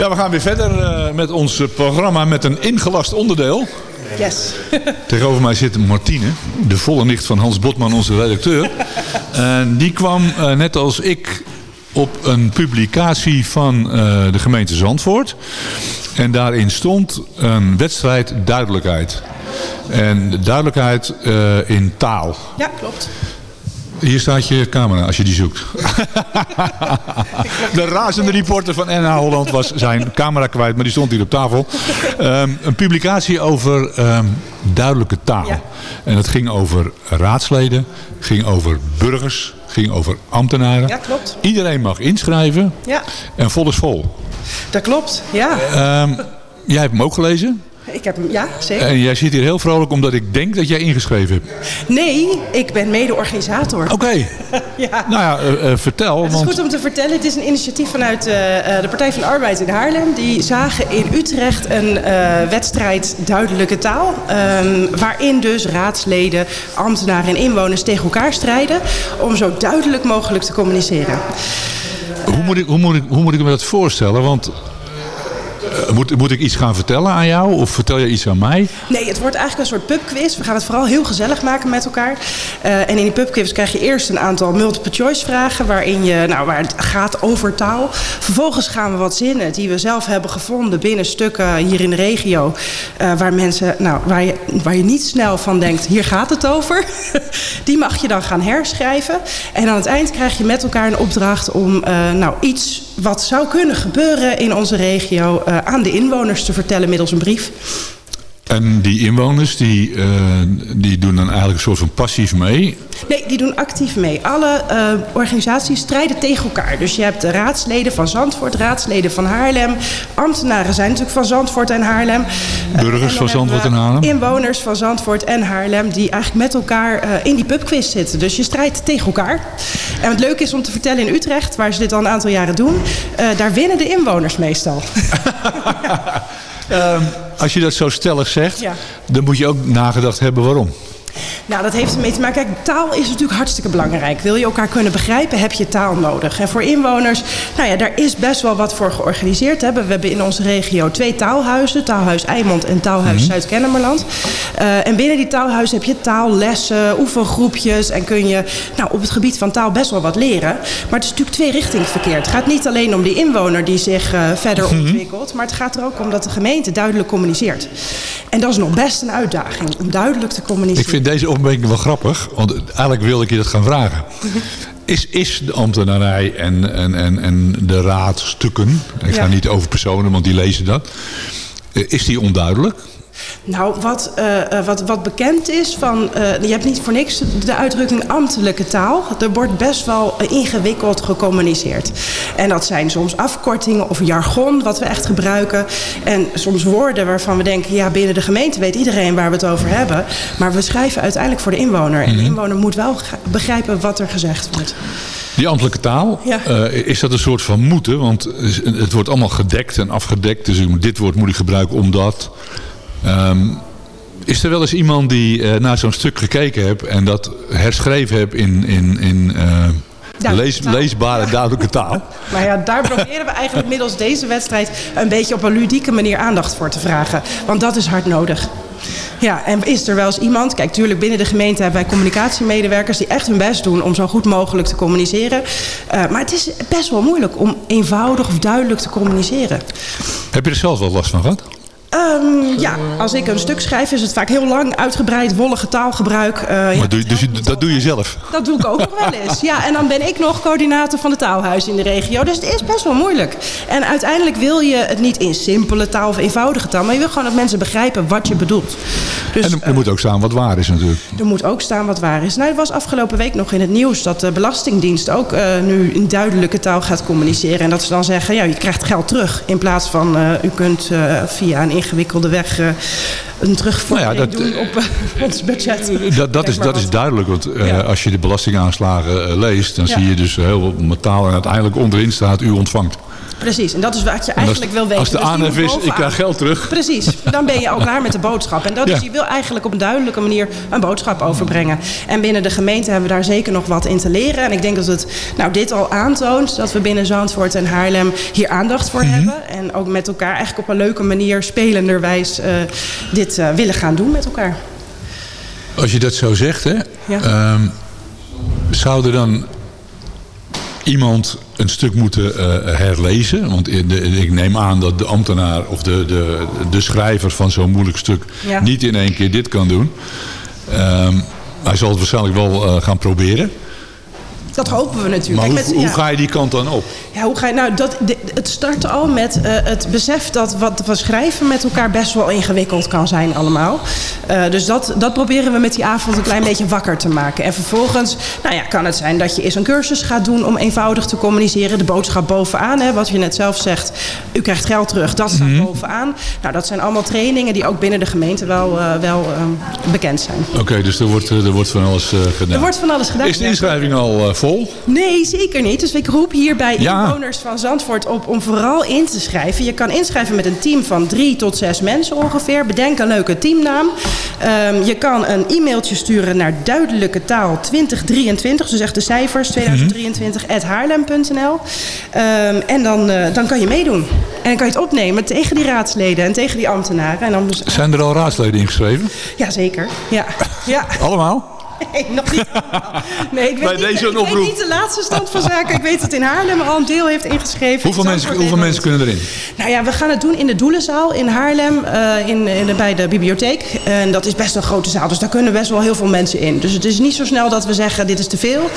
Ja, we gaan weer verder eh, met ons eh, programma met een ingelast onderdeel. Yes. Tegenover mij zit Martine, de volle nicht van Hans Botman, onze redacteur. En die kwam eh, net als ik op een publicatie van eh, de gemeente Zandvoort. En daarin stond een wedstrijd duidelijkheid. En duidelijkheid eh, in taal. Ja, klopt. Hier staat je camera als je die zoekt. De razende reporter van NH Holland was zijn camera kwijt, maar die stond hier op tafel. Ehm, een publicatie over ehm, duidelijke taal. Ja. En het ging over raadsleden, ging over burgers, ging over ambtenaren. Ja, klopt. Iedereen mag inschrijven Ja, en vol is vol. dat klopt. Ja, Ehm, jij hebt hem ook gelezen. Ik heb hem, ja, zeker. En jij zit hier heel vrolijk omdat ik denk dat jij ingeschreven hebt. Nee, ik ben mede-organisator. Oké, Ja. nou ja, eh, eh, vertel. Het is want... goed om te vertellen, het is een initiatief vanuit eh, de Partij van de Arbeid in Haarlem. Die zagen in Utrecht een wedstrijd duidelijke taal. ehm, waarin dus raadsleden, ambtenaren en inwoners tegen elkaar strijden. Om zo duidelijk mogelijk te communiceren. Hoe moet, ik, hoe, moet ik, hoe moet ik me dat voorstellen? Want eh, moet, moet ik iets gaan vertellen aan jou? Of vertel je iets aan mij? Nee, het wordt eigenlijk een soort pubquiz. We gaan het vooral heel gezellig maken met elkaar. Eh, en in die pubquiz krijg je eerst een aantal multiple choice vragen... Waarin je, nou, waar het gaat over taal. Vervolgens gaan we wat zinnen die we zelf hebben gevonden... binnen stukken hier in de regio... eh, waar, mensen, nou, waar, je, waar je niet snel van denkt, hier gaat het over. die mag je dan gaan herschrijven. En aan het eind krijg je met elkaar een opdracht om nou, iets wat zou kunnen gebeuren in onze regio... eh, aan de inwoners te vertellen middels een brief. En die inwoners, die, eh, die doen dan eigenlijk een soort van passief mee. Nee, die doen actief mee. Alle eh, organisaties strijden tegen elkaar. Dus je hebt de raadsleden van Zandvoort, raadsleden van Haarlem. Ambtenaren zijn natuurlijk van Zandvoort en Haarlem. Burgers en van Zandvoort en Haarlem. Inwoners van Zandvoort en Haarlem die eigenlijk met elkaar eh, in die pubquiz zitten. Dus je strijdt tegen elkaar. En wat leuk is om te vertellen in Utrecht, waar ze dit al een aantal jaren doen... daar winnen de inwoners meestal. Ehm, als je dat zo stellig zegt, Ja. dan moet je ook nagedacht hebben waarom. Nou, dat heeft ermee te maken. Kijk, taal is natuurlijk hartstikke belangrijk. Wil je elkaar kunnen begrijpen, heb je taal nodig. En voor inwoners, nou ja, daar is best wel wat voor georganiseerd. Hè. We hebben in onze regio twee taalhuizen. Taalhuis Eimond en Taalhuis Zuid-Kennemerland. Eh, en binnen die taalhuizen heb je taallessen, oefengroepjes. En kun je nou, op het gebied van taal best wel wat leren. Maar het is natuurlijk twee richtingen verkeerd. Het gaat niet alleen om die inwoner die zich eh, verder ontwikkelt. Maar het gaat er ook om dat de gemeente duidelijk communiceert. En dat is nog best een uitdaging, om duidelijk te communiceren. Vind deze opmerking wel grappig, want eigenlijk wilde ik je dat gaan vragen. Is, is de ambtenarij en, en, en, en de raadstukken, ik ga niet over personen, want die lezen dat. eh, Is die onduidelijk? Nou, wat, eh, eh, wat, wat bekend is van... eh, je hebt niet voor niks de uitdrukking ambtelijke taal. Er wordt best wel ingewikkeld gecommuniceerd. En dat zijn soms afkortingen of jargon wat we echt gebruiken. En soms woorden waarvan we denken... ja, binnen de gemeente weet iedereen waar we het over hebben. Maar we schrijven uiteindelijk voor de inwoner. En de inwoner moet wel begrijpen wat er gezegd wordt. Die ambtelijke taal, Ja. is dat een soort van moeten? Want het wordt allemaal gedekt en afgedekt. Dus dit woord moet ik gebruiken omdat... Ehm, is er wel eens iemand die eh, naar zo'n stuk gekeken heeft... en dat herschreven heeft in, in, in eh, lees, leesbare, duidelijke taal? Maar ja, daar proberen we eigenlijk middels deze wedstrijd... een beetje op een ludieke manier aandacht voor te vragen. Want dat is hard nodig. Ja, en is er wel eens iemand... Kijk, tuurlijk binnen de gemeente hebben wij communicatiemedewerkers... die echt hun best doen om zo goed mogelijk te communiceren. Eh, maar het is best wel moeilijk om eenvoudig of duidelijk te communiceren. Heb je er zelf wel last van gehad? Ehm, ja, als ik een stuk schrijf is het vaak heel lang, uitgebreid, wollige taalgebruik. Eh, ja, Maar doe, je- dus je- dat doe je zelf? dat doe ik ook nog wel eens. Ja, en dan ben ik nog coördinator van de taalhuis in de regio. Dus het is best wel moeilijk. En uiteindelijk wil je het niet in simpele taal of eenvoudige taal. Maar je wil gewoon dat mensen begrijpen wat je bedoelt. Dus en er, er moet ook staan wat waar is natuurlijk. er moet ook staan wat waar is. Nou, er was afgelopen week nog in het nieuws dat de Belastingdienst ook eh, nu in duidelijke taal gaat communiceren. En dat ze dan zeggen, ja, je krijgt geld terug. In plaats van, eh, u kunt via een ingewikkelde weg eh, een terugvordering Nou ja, dat, doen op eh, ons budget. Dat, dat, is, dat is duidelijk, want eh, als je de belastingaanslagen eh, leest... dan zie je dus heel veel en uiteindelijk onderin staat u ontvangt. Precies, en dat is wat je eigenlijk wil weten. als de Dus aanhef is, ik krijg geld terug. Precies, dan ben je al klaar met de boodschap. En dat Ja. is, je wil eigenlijk op een duidelijke manier een boodschap overbrengen. En binnen de gemeente hebben we daar zeker nog wat in te leren. En ik denk dat het nou, dit al aantoont dat we binnen Zandvoort en Haarlem hier aandacht voor Mhm. hebben. En ook met elkaar eigenlijk op een leuke manier, spelenderwijs, eh, dit eh, willen gaan doen met elkaar. Als je dat zo zegt, hè, Ja. zou er dan iemand een stuk moeten eh, herlezen? Want in de- ik neem aan dat de ambtenaar of de, de, de schrijver van zo'n moeilijk stuk Ja. niet in één keer dit kan doen. Ehm, hij zal het waarschijnlijk wel eh, gaan proberen. Dat hopen we natuurlijk. Maar hoe, met- hoe ja. ga je die kant dan op? Ja, hoe ga je nou? Dat, het start al met eh, het besef dat wat we schrijven met elkaar best wel ingewikkeld kan zijn allemaal. Eh, dus dat, dat proberen we met die avond een klein beetje wakker te maken. En vervolgens, nou ja, kan het zijn dat je eens een cursus gaat doen om eenvoudig te communiceren. De boodschap bovenaan, hè, wat je net zelf zegt. U krijgt geld terug, dat staat Mhm. bovenaan. Nou, dat zijn allemaal trainingen die ook binnen de gemeente wel, eh, wel eh, bekend zijn. Oké, dus er wordt, er wordt van alles gedaan. Er wordt van alles gedaan. Is de inschrijving al vol? Nee, zeker niet. Dus ik roep hier bij Ja. inwoners van Zandvoort op om vooral in te schrijven. Je kan inschrijven met een team van drie tot zes mensen ongeveer. Bedenk een leuke teamnaam. Ehm, je kan een e-mailtje sturen naar duidelijke taal 2023. Dus echt de cijfers 2023 at haarlem.nl. Ehm, en dan, eh, dan kan je meedoen. En dan kan je het opnemen tegen die raadsleden en tegen die ambtenaren. En dan dus, Zijn er al raadsleden ingeschreven? ja, zeker. Ja. ja. Allemaal? Nee, nog niet. allemaal. Nee, ik weet, Bij niet, deze ik weet niet de laatste stand van zaken. Ik weet dat in Haarlem al een deel heeft ingeschreven. Hoeveel mensen, hoeveel mensen kunnen erin? nou ja, we gaan het doen in de Doelenzaal in Haarlem, eh, in, in bij de bibliotheek. En dat is best een grote zaal, dus daar kunnen best wel heel veel mensen in. Dus het is niet zo snel dat we zeggen, dit is te veel.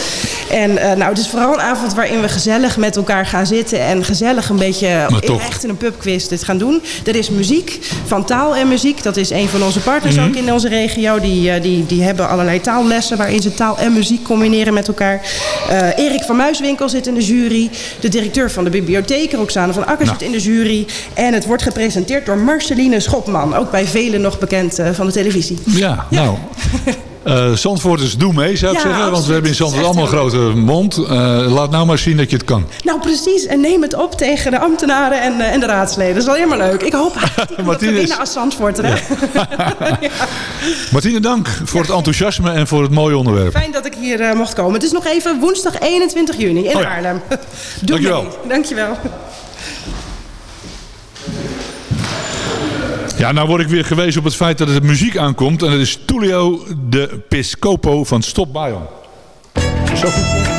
En eh, nou, het is vooral een avond waarin we gezellig met elkaar gaan zitten... en gezellig een beetje Maar echt in een pubquiz dit gaan doen. Er is muziek van taal en muziek. Dat is een van onze partners Mhm. ook in onze regio. Die, eh, die, die hebben allerlei taallessen waarin ze taal en muziek combineren met elkaar. Eh, Erik van Muiswinkel zit in de jury. De directeur van de bibliotheek, Roxane van Akker, Nou. zit in de jury. En het wordt gepresenteerd door Marceline Schopman. Ook bij velen nog bekend eh, van de televisie. Ja, nou. eh Zandvoorters, doe mee zou ik Ja, zeggen. Want we hebben in Zandvoort allemaal een grote mond. Eh, laat nou maar zien dat je het kan. Nou, precies. En neem het op tegen de ambtenaren en, eh, en de raadsleden. Dat is wel helemaal leuk. Ik hoop dat we winnen als Zandvoorter. hè? Martine, dank voor het enthousiasme en voor het mooie onderwerp. Fijn dat ik hier mocht komen. Het is nog even woensdag 21 juni in Oh ja. Haarlem. Doe Dankjewel. mee. Dankjewel. Ja, nou word ik weer gewezen op het feit dat het muziek aankomt. En dat is Tullio de Piscopo van Stop Bayon. Zo goed.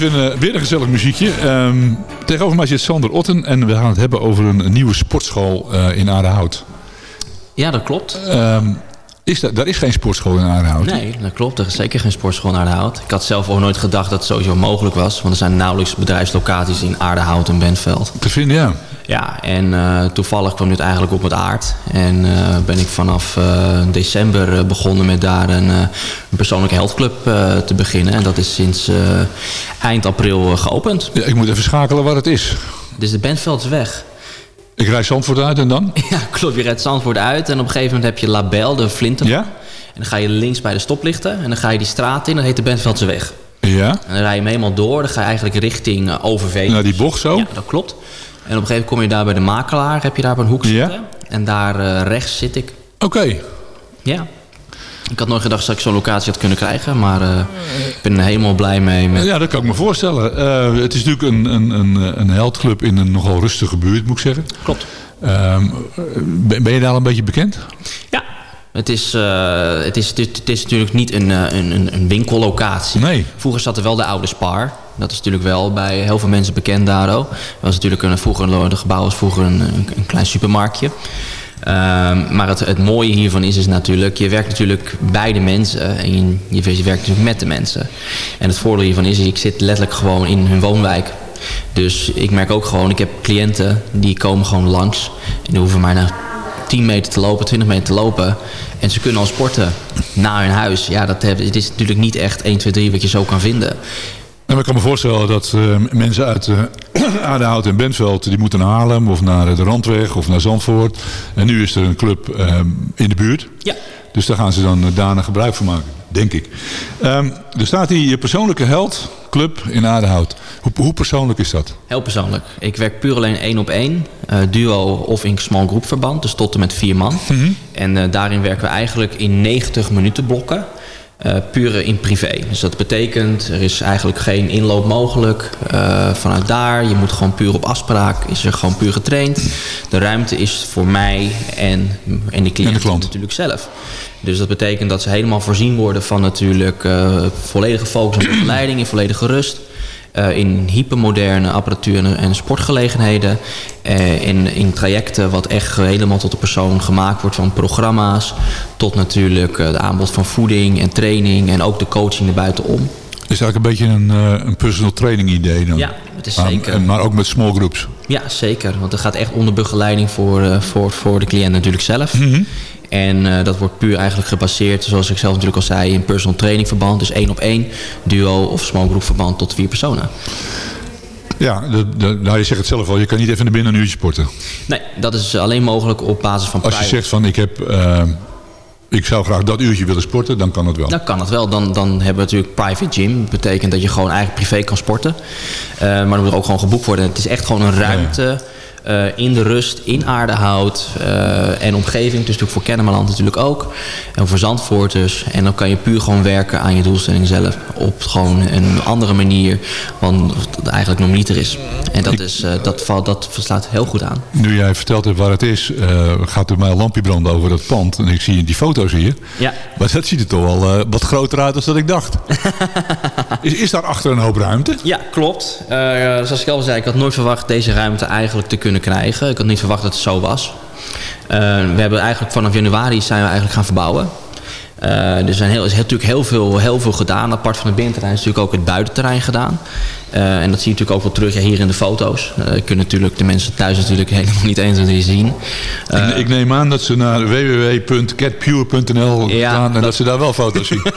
Was weer een, weer een gezellig muziekje. Ehm, tegenover mij zit Sander Otten en we gaan het hebben over een, nieuwe sportschool eh, in Aardehout. Ja, dat klopt. Ehm, is dat, daar is geen sportschool in Aardehout. Nee, dat klopt. Er is zeker geen sportschool in Aardehout. Ik had zelf ook nooit gedacht dat het sowieso mogelijk was. Want er zijn nauwelijks bedrijfslocaties in Aardehout en Bentveld. Te vinden, ja. Ja, en eh, toevallig kwam dit eigenlijk op het aard. En eh, ben ik vanaf eh, december begonnen met daar een, een persoonlijke healthclub eh, te beginnen. En dat is sinds eind april geopend. Ja, ik moet even schakelen waar het is. Dit is de Bentvelsweg. Ik rijd Zandvoort uit en dan? Ja, klopt. Je rijdt Zandvoort uit en op een gegeven moment heb je Label, de Flinten. Ja? En dan ga je links bij de stoplichten en dan ga je die straat in. Dat heet de Bentveldseweg. Ja? En dan rij je hem helemaal door. Dan ga je eigenlijk richting Overveen. Naar die bocht zo? Ja, dat klopt. En op een gegeven moment kom je daar bij de makelaar. Heb je daar op een hoek zitten. En daar uh, rechts zit ik. Oké. Ja. Ik had nooit gedacht dat ik zo'n locatie had kunnen krijgen. Maar uh, ik ben er helemaal blij mee. Met... Ja, dat kan ik me voorstellen. Uh, het is natuurlijk een, een, een, een heldclub in een nogal rustige buurt, moet ik zeggen. Klopt. Um, ben je daar al een beetje bekend? Ja, het is, uh, het, is, het, is natuurlijk niet een, een, een winkellocatie. Nee. Vroeger zat er wel de oude Spar. Dat is natuurlijk wel bij heel veel mensen bekend daar ook. Dat was natuurlijk een, vroeger, een gebouw was vroeger een, een, klein supermarktje. Um, maar het, het, mooie hiervan is, is natuurlijk, je werkt natuurlijk bij de mensen en je, je, werkt natuurlijk met de mensen. En het voordeel hiervan is, ik zit letterlijk gewoon in hun woonwijk. Dus ik merk ook gewoon, ik heb cliënten die komen gewoon langs en die hoeven maar naar 10 meter te lopen, 20 meter te lopen. En ze kunnen al sporten naar hun huis. Ja, dat het is natuurlijk niet echt 1, 2, 3 wat je zo kan vinden. En ik kan me voorstellen dat eh, mensen uit uh, Aardehout en Bentveld... die moeten naar Haarlem of naar de Randweg of naar Zandvoort. En nu is er een club eh, in de buurt. Ja. Dus daar gaan ze dan daarna gebruik van maken, denk ik. Ehm, er staat hier je persoonlijke held, club in Aardehout. Hoe, hoe persoonlijk is dat? Heel persoonlijk. Ik werk puur alleen één op één. eh, duo of in small group verband. Dus tot en met vier man. En eh, daarin werken we eigenlijk in 90 minuten blokken. Eh puur in privé. Dus dat betekent, er is eigenlijk geen inloop mogelijk eh, vanuit daar. Je moet gewoon puur op afspraak, is er gewoon puur getraind. De ruimte is voor mij en, en die cliënt natuurlijk zelf. Dus dat betekent dat ze helemaal voorzien worden van natuurlijk eh, volledige focus op begeleiding in volledige rust. Eh, in hypermoderne apparatuur en, en sportgelegenheden. eh, in, in trajecten wat echt helemaal tot de persoon gemaakt wordt. Van programma's tot natuurlijk eh, de aanbod van voeding en training. En ook de coaching erbuitenom. Is eigenlijk een beetje een, eh, een personal training idee dan? Ja, het is Maar- zeker. Maar ook met small groups. Ja, zeker. Want er gaat echt onder begeleiding voor, eh, voor, voor de cliënt natuurlijk zelf. En eh, dat wordt puur eigenlijk gebaseerd, zoals ik zelf natuurlijk al zei, in personal training verband. Dus één op één, duo of small group verband tot vier personen. Ja, de, de- nou, je zegt het zelf al, je kan niet even naar binnen een uurtje sporten. Nee, dat is alleen mogelijk op basis van Als je zegt van ik heb... eh, ik zou graag dat uurtje willen sporten, dan kan dat wel. Dan kan het wel. Dan, dan hebben we natuurlijk private gym. Dat betekent dat je gewoon eigenlijk privé kan sporten. Eh, maar dan moet er ook gewoon geboekt worden. Het is echt gewoon een ruimte eh, in de rust, in Aardehout eh, en omgeving. Dus natuurlijk voor Kennemerland natuurlijk ook. En voor Zandvoort dus. En dan kan je puur gewoon werken aan je doelstelling zelf. Op gewoon een andere manier. Want het eigenlijk nog niet er is. En dat, is, eh, dat, valt, dat verslaat heel goed aan. Nu jij verteld hebt waar het is, gaat er mij een lampje branden over dat pand. En ik zie die foto's hier. Ja. Maar dat ziet er toch wel wat groter uit dan dat ik dacht. is, is daar achter een hoop ruimte? Ja, klopt. Zoals ik al zei, ik had nooit verwacht deze ruimte eigenlijk te kunnen krijgen. Ik had niet verwacht dat het zo was. Eh, we hebben eigenlijk vanaf januari zijn we eigenlijk gaan verbouwen. Eh, er zijn heel, is natuurlijk heel veel, heel veel gedaan. Apart van het binnenterrein is natuurlijk ook het buitenterrein gedaan. Eh, en dat zie je natuurlijk ook wel terug ja, hier in de foto's. Eh kunnen natuurlijk de mensen thuis natuurlijk helemaal niet eens wat zien. Eh, ik, ik neem aan dat ze naar www.catpure.nl gaan en dat, ze daar wel foto's zien.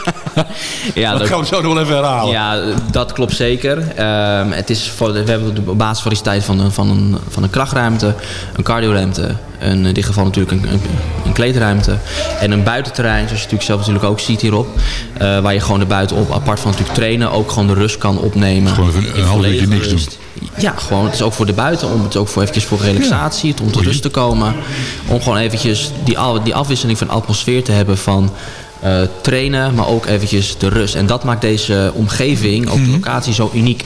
ja, dat gaan we zo nog wel even herhalen. Ja, dat klopt zeker. Ehm, het is voor, we hebben op basis van die tijd van een, van, een, van een krachtruimte, een cardioruimte, een, in dit geval natuurlijk een, een, een kleedruimte en een buitenterrein, zoals je natuurlijk zelf natuurlijk ook ziet hierop. waar je gewoon er buitenop, apart van natuurlijk trainen, ook gewoon de rust kan opnemen. Gewoon even In een half uurtje doen. Ja, gewoon. Het is ook voor de buitenom. Het is ook voor eventjes voor relaxatie, om tot rust te komen. Om gewoon eventjes die, die afwisseling van atmosfeer te hebben van eh, trainen, maar ook eventjes de rust. En dat maakt deze omgeving, ook de locatie, zo uniek.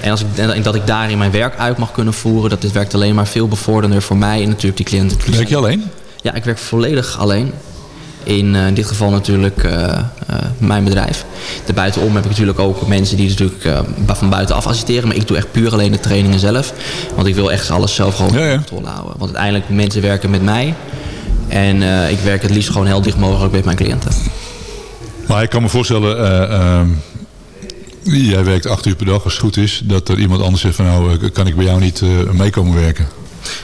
En, als ik, en dat ik daarin mijn werk uit mag kunnen voeren, dat dit werkt alleen maar veel bevorderender voor mij en natuurlijk die cliënten. Werk je alleen? Ja, ik werk volledig alleen. In, eh, in dit geval natuurlijk eh, eh, mijn bedrijf. Daarbuitenom heb ik natuurlijk ook mensen die natuurlijk van buitenaf assisteren. Maar ik doe echt puur alleen de trainingen zelf. Want ik wil echt alles zelf gewoon onder controle houden. Want uiteindelijk mensen werken met mij. En ik werk het liefst gewoon heel dicht mogelijk met mijn cliënten. Maar ik kan me voorstellen, eh, ehm, jij werkt acht uur per dag als het goed is. Dat er iemand anders zegt van nou, kan ik bij jou niet eh, meekomen werken?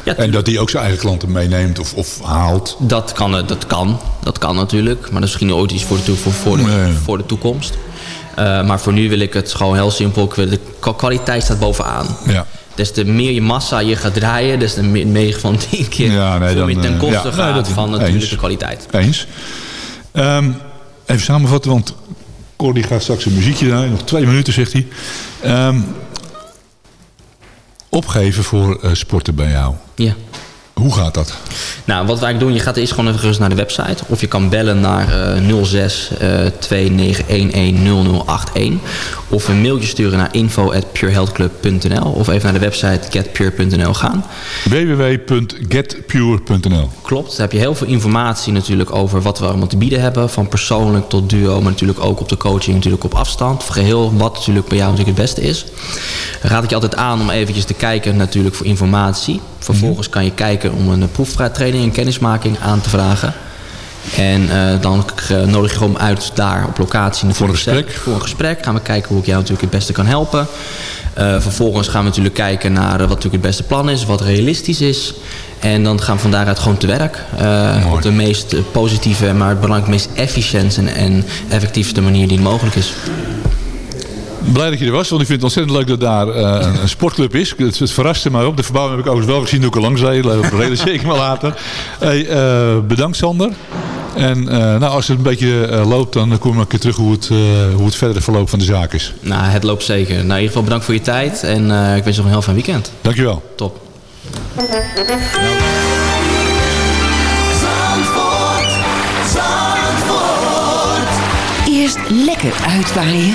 En dat die ook zijn eigen klanten meeneemt of, of haalt. Dat kan, eh, dat kan. Dat kan natuurlijk. Maar dat is misschien ooit iets voor de, voor, voor de, voor de toekomst. Eh, maar voor nu wil ik het gewoon heel simpel. De kwa- kwaliteit staat bovenaan. Ja. Des te meer je massa je gaat draaien, des te meer, van tien keer Ja, nee, dan, ten eh, koste ja, nee, gaat dat- van natuurlijk de kwaliteit. Eens. Ehm, even samenvatten, want Cordy gaat straks een muziekje draaien. Nog twee minuten, zegt hij. Ehm, opgeven voor eh, sporten bij jou. Ja. Hoe gaat dat? Nou, wat wij doen, je gaat eerst gewoon even naar de website. Of je kan bellen naar eh 06 eh 2911 0081. Of een mailtje sturen naar info at purehealthclub.nl. Of even naar de website getpure.nl gaan. www.getpure.nl Klopt, daar heb je heel veel informatie natuurlijk over wat we allemaal te bieden hebben. Van persoonlijk tot duo, maar natuurlijk ook op de coaching, natuurlijk op afstand. Voor geheel, wat natuurlijk bij jou natuurlijk het beste is. Dan raad ik je altijd aan om eventjes te kijken natuurlijk voor informatie. Vervolgens kan je kijken om een proeftraining en kennismaking aan te vragen. En eh, dan eh, nodig je gewoon uit daar op locatie. Voor een gesprek? Voor een gesprek. Gaan we kijken hoe ik jou natuurlijk het beste kan helpen. Eh, vervolgens gaan we natuurlijk kijken naar eh, wat natuurlijk het beste plan is. Wat realistisch is. En dan gaan we van daaruit gewoon te werk. eh, op de meest eh, positieve, maar belangrijk meest efficiënte en, en effectiefste manier die mogelijk is. Blij dat je er was, want ik vind het ontzettend leuk dat daar eh, een sportclub is. Het, het verraste mij op. De verbouwing heb ik overigens wel gezien toen ik er langs reed. Reden zeker maar later. Hey, eh, bedankt Sander. En eh, nou, als het een beetje eh, loopt, dan kom ik een keer terug hoe het, eh, hoe het verdere verloop van de zaak is. Nou, het loopt zeker. Nou, in ieder geval bedankt voor je tijd en eh, ik wens je nog een heel fijn weekend. Dankjewel. Top. Zandvoort, Zandvoort. Eerst lekker uitwaaien.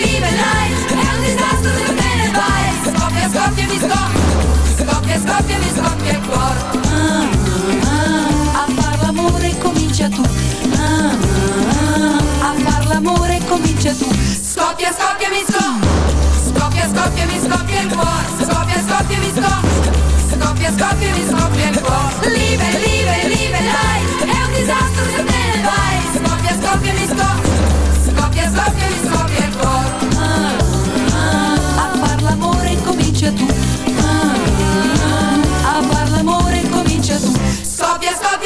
Scoppia, mi scoppia. Scoppia, scoppia, mi scoppia il cuore. Ah, ah, a far l'amore comincia tu. Ah, ah, a far l'amore comincia tu. Scoppia, scoppia, mi scoppia. Scoppia, scoppia, mi scoppia il cuore. Scoppia, scoppia, mi scoppia. Scoppia, scoppia, mi scoppia il cuore. Live, live, live, life. È un disastro se te ne vai. Scoppia, scoppia, mi scoppia. Scoppia, scoppia, mi scoppia